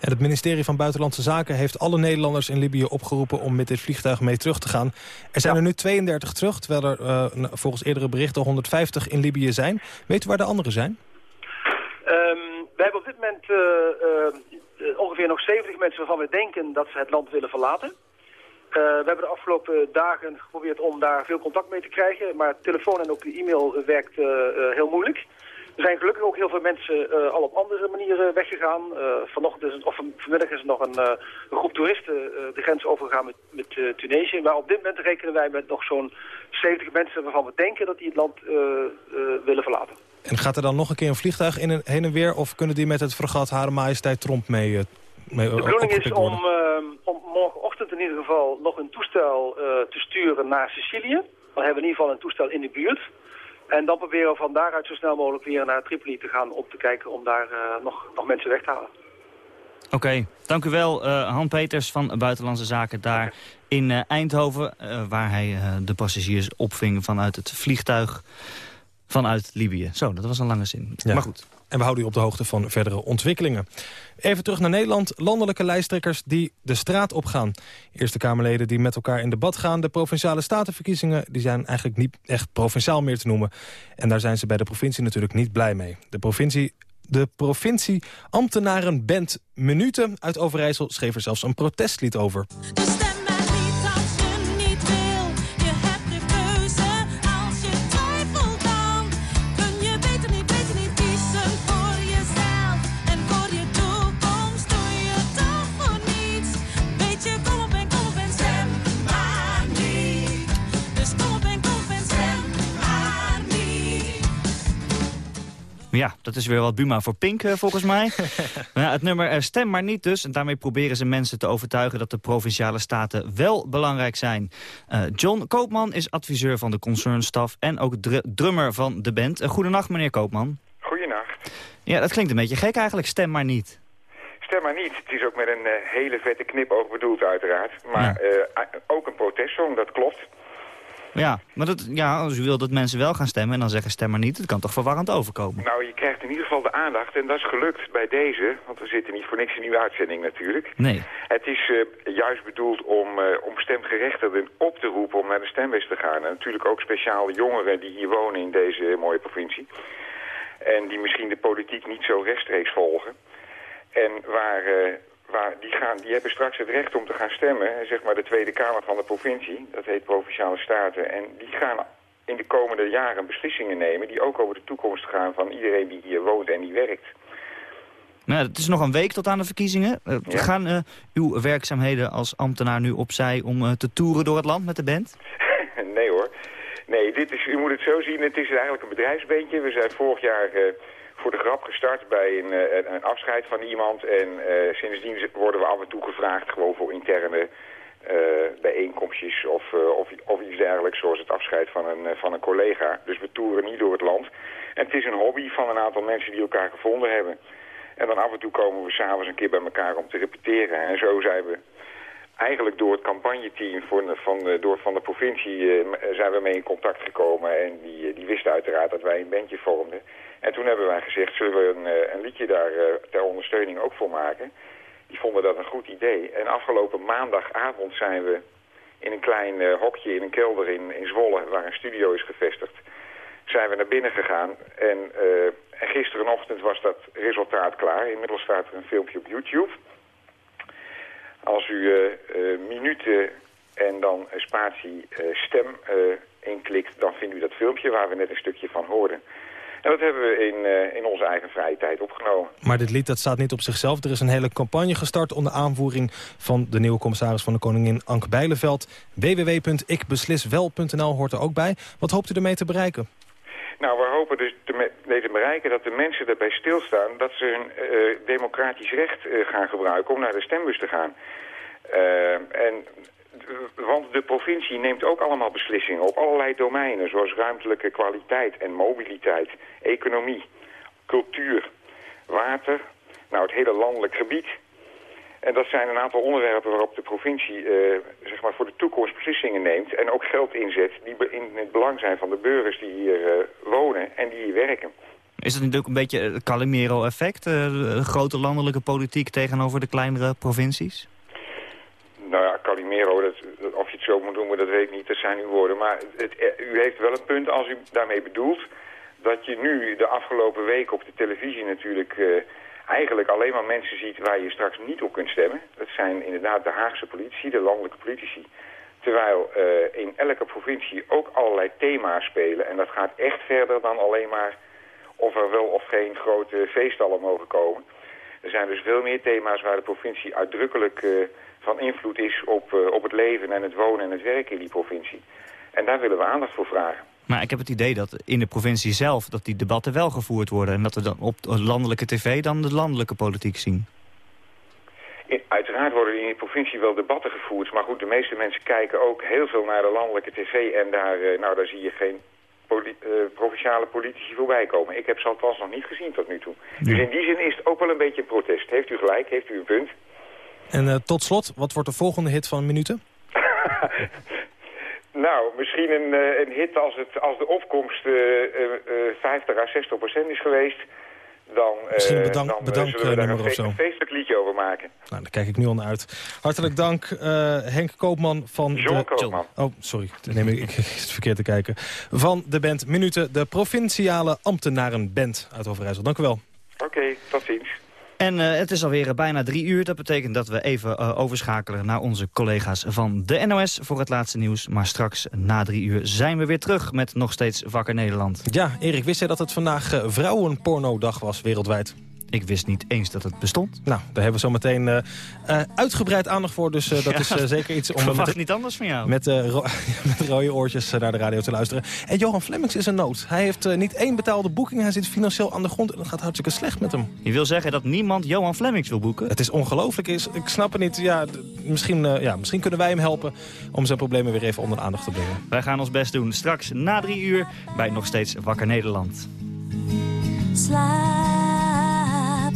En het ministerie van Buitenlandse Zaken heeft alle Nederlanders in Libië opgeroepen om met dit vliegtuig mee terug te gaan. Er zijn er nu 32 terug, terwijl er uh, volgens eerdere berichten 150 in Libië zijn. Weet u waar de anderen zijn? Um, we hebben op dit moment uh, uh, ongeveer nog 70 mensen waarvan we denken dat ze het land willen verlaten. Uh, we hebben de afgelopen dagen geprobeerd om daar veel contact mee te krijgen. Maar telefoon en ook de e-mail werkt uh, uh, heel moeilijk. Er zijn gelukkig ook heel veel mensen al op andere manieren weggegaan. vanochtend is, of vanmiddag is er nog een, een groep toeristen de grens overgegaan met, met Tunesië. Maar op dit moment rekenen wij met nog zo'n 70 mensen waarvan we denken dat die het land willen verlaten. En gaat er dan nog een keer een vliegtuig in en, heen en weer... of kunnen die met het fregat Hare Majesteit Tromp mee, mee De bedoeling is om, om morgenochtend in ieder geval nog een toestel uh, te sturen naar Sicilië. Dan hebben we in ieder geval een toestel in de buurt. En dan proberen we van daaruit zo snel mogelijk weer naar Tripoli te gaan... om te kijken om daar uh, nog, nog mensen weg te halen. Oké, okay, dank u wel uh, Han Peters van Buitenlandse Zaken daar okay. in Eindhoven... waar hij de passagiers opving vanuit het vliegtuig vanuit Libië. Zo, dat was een lange zin. Ja. Maar goed. En we houden u op de hoogte van verdere ontwikkelingen. Even terug naar Nederland. Landelijke lijsttrekkers die de straat opgaan. Eerste Kamerleden die met elkaar in debat gaan. De Provinciale Statenverkiezingen die zijn eigenlijk niet echt provinciaal meer te noemen. En daar zijn ze bij de provincie natuurlijk niet blij mee. De provincie de provincie ambtenarenband Minuten uit Overijssel schreef er zelfs een protestlied over. Ja, dat is weer wat Buma voor Pink uh, volgens mij. ja, het nummer uh, Stem maar niet dus. En daarmee proberen ze mensen te overtuigen dat de provinciale staten wel belangrijk zijn. Uh, John Koopman is adviseur van de concernstaf en ook dr drummer van de band. goedenacht meneer Koopman. Goedenacht. Ja, dat klinkt een beetje gek eigenlijk. Stem maar niet. Stem maar niet. Het is ook met een hele vette knipoog bedoeld uiteraard. Maar ja. ook een protestsong, dat klopt. Ja, maar dat, ja, als u wil dat mensen wel gaan stemmen en dan zeggen stem maar niet, het kan toch verwarrend overkomen? Nou, je krijgt in ieder geval de aandacht en dat is gelukt bij deze, want we zitten niet voor niks in uw uitzending natuurlijk. Nee. Het is uh, juist bedoeld om, uh, om stemgerechtigden op te roepen om naar de stembus te gaan. En natuurlijk ook speciale jongeren die hier wonen in deze mooie provincie. En die misschien de politiek niet zo rechtstreeks volgen. En waar, eh, waar die, gaan, die hebben straks het recht om te gaan stemmen. Zeg maar de Tweede Kamer van de provincie. Dat heet Provinciale Staten. En die gaan in de komende jaren beslissingen nemen... die ook over de toekomst gaan van iedereen die hier woont en die werkt. Nou, het is nog een week tot aan de verkiezingen. Uh, Gaan uh, uw werkzaamheden als ambtenaar nu opzij om uh, te toeren door het land met de band? nee hoor. Nee, dit is, u moet het zo zien. Het is eigenlijk een bedrijfsbeentje. We zijn vorig jaar voor de grap gestart bij een, een afscheid van iemand. En sindsdien worden we af en toe gevraagd gewoon voor interne bijeenkomstjes of, of, of, iets dergelijks. Zoals het afscheid van een, van een collega. Dus we toeren niet door het land. En het is een hobby van een aantal mensen die elkaar gevonden hebben. En dan af en toe komen we s'avonds een keer bij elkaar om te repeteren. En zo zijn we eigenlijk door het campagneteam van, van, door, van de provincie zijn we mee in contact gekomen. En die, eh, die wisten uiteraard dat wij een bandje vormden. En toen hebben wij gezegd, zullen we een, eh, een liedje daar ter ondersteuning ook voor maken. Die vonden dat een goed idee. En afgelopen maandagavond zijn we in een klein hokje in een kelder in, in Zwolle, waar een studio is gevestigd, zijn we naar binnen gegaan. En en gisterenochtend was dat resultaat klaar. Inmiddels staat er een filmpje op YouTube. Als u minuten en dan spatie stem inklikt, dan vindt u dat filmpje waar we net een stukje van hoorden. En dat hebben we in, in onze eigen vrije tijd opgenomen. Maar dit lied dat staat niet op zichzelf. Er is een hele campagne gestart onder aanvoering van de nieuwe commissaris van de Koningin Anke Bijleveld. www.ikbesliswel.nl hoort er ook bij. Wat hoopt u ermee te bereiken? Nou, we hopen dus te, te bereiken dat de mensen erbij stilstaan... dat ze hun uh, democratisch recht uh, gaan gebruiken om naar de stembus te gaan. Uh, en, want de provincie neemt ook allemaal beslissingen op allerlei domeinen... zoals ruimtelijke kwaliteit en mobiliteit, economie, cultuur, water... nou, het hele landelijk gebied... En dat zijn een aantal onderwerpen waarop de provincie uh, zeg maar voor de toekomst beslissingen neemt... en ook geld inzet die in het belang zijn van de burgers die hier uh, wonen en die hier werken. Is dat natuurlijk een beetje het Calimero-effect? Grote landelijke politiek tegenover de kleinere provincies? Nou ja, Of je het zo moet noemen, dat weet ik niet. Dat zijn uw woorden. Maar het, u heeft wel een punt als u daarmee bedoelt... dat je nu de afgelopen week op de televisie natuurlijk eigenlijk alleen maar mensen ziet waar je straks niet op kunt stemmen. Dat zijn inderdaad de Haagse politici, de landelijke politici. Terwijl uh, in elke provincie ook allerlei thema's spelen. En dat gaat echt verder dan alleen maar of er wel of geen grote feestallen mogen komen. Er zijn dus veel meer thema's waar de provincie uitdrukkelijk van invloed is op, uh, op het leven en het wonen en het werken in die provincie. En daar willen we aandacht voor vragen. Maar ik heb het idee dat in de provincie zelf dat die debatten wel gevoerd worden. En dat we dan op landelijke tv dan de landelijke politiek zien. In, uiteraard worden in de provincie wel debatten gevoerd. Maar goed, de meeste mensen kijken ook heel veel naar de landelijke tv. En daar, uh, nou, daar zie je geen poli uh, provinciale politici voorbij komen. Ik heb ze alvast nog niet gezien tot nu toe. Dus in die zin is het ook wel een beetje een protest. Heeft u gelijk, heeft u een punt. En uh, tot slot, wat wordt de volgende hit van Minuten? Nou, misschien een, een hit als, het, als de opkomst uh, uh, 50 à 60 procent is geweest. Dan, misschien een bedank, dan bedank we daar een, of zo. een feestelijk liedje over maken. Nou, daar kijk ik nu al naar uit. Hartelijk dank Henk Koopman van John de... Koopman. Oh, sorry. Nee, ik, ik het verkeerd te kijken. Van de band Minuten, de provinciale ambtenarenband uit Overijssel. Dank u wel. Oké, okay, tot ziens. En uh, het is alweer bijna drie uur. Dat betekent dat we even uh, overschakelen naar onze collega's van de NOS voor het laatste nieuws. Maar straks na drie uur zijn we weer terug met nog steeds Wakker Nederland. Ja, Erik, wist jij dat het vandaag Vrouwenpornodag was wereldwijd? Ik wist niet eens dat het bestond. Nou, daar hebben we zo meteen uh, uh, uitgebreid aandacht voor. Dus uh, dat ja, is zeker iets om... Ik verwacht met, niet anders van jou. Met, ro met rode oortjes naar de radio te luisteren. En Johan Flemmings is een nood. Hij heeft niet één betaalde boeking. Hij zit financieel aan de grond en dat gaat hartstikke slecht met hem. Je wil zeggen dat niemand Johan Flemmings wil boeken? Het is ongelooflijk. Ik snap het niet. Ja, misschien, ja, misschien kunnen wij hem helpen om zijn problemen weer even onder de aandacht te brengen. Wij gaan ons best doen. Straks na drie uur bij Nog Steeds Wakker Nederland.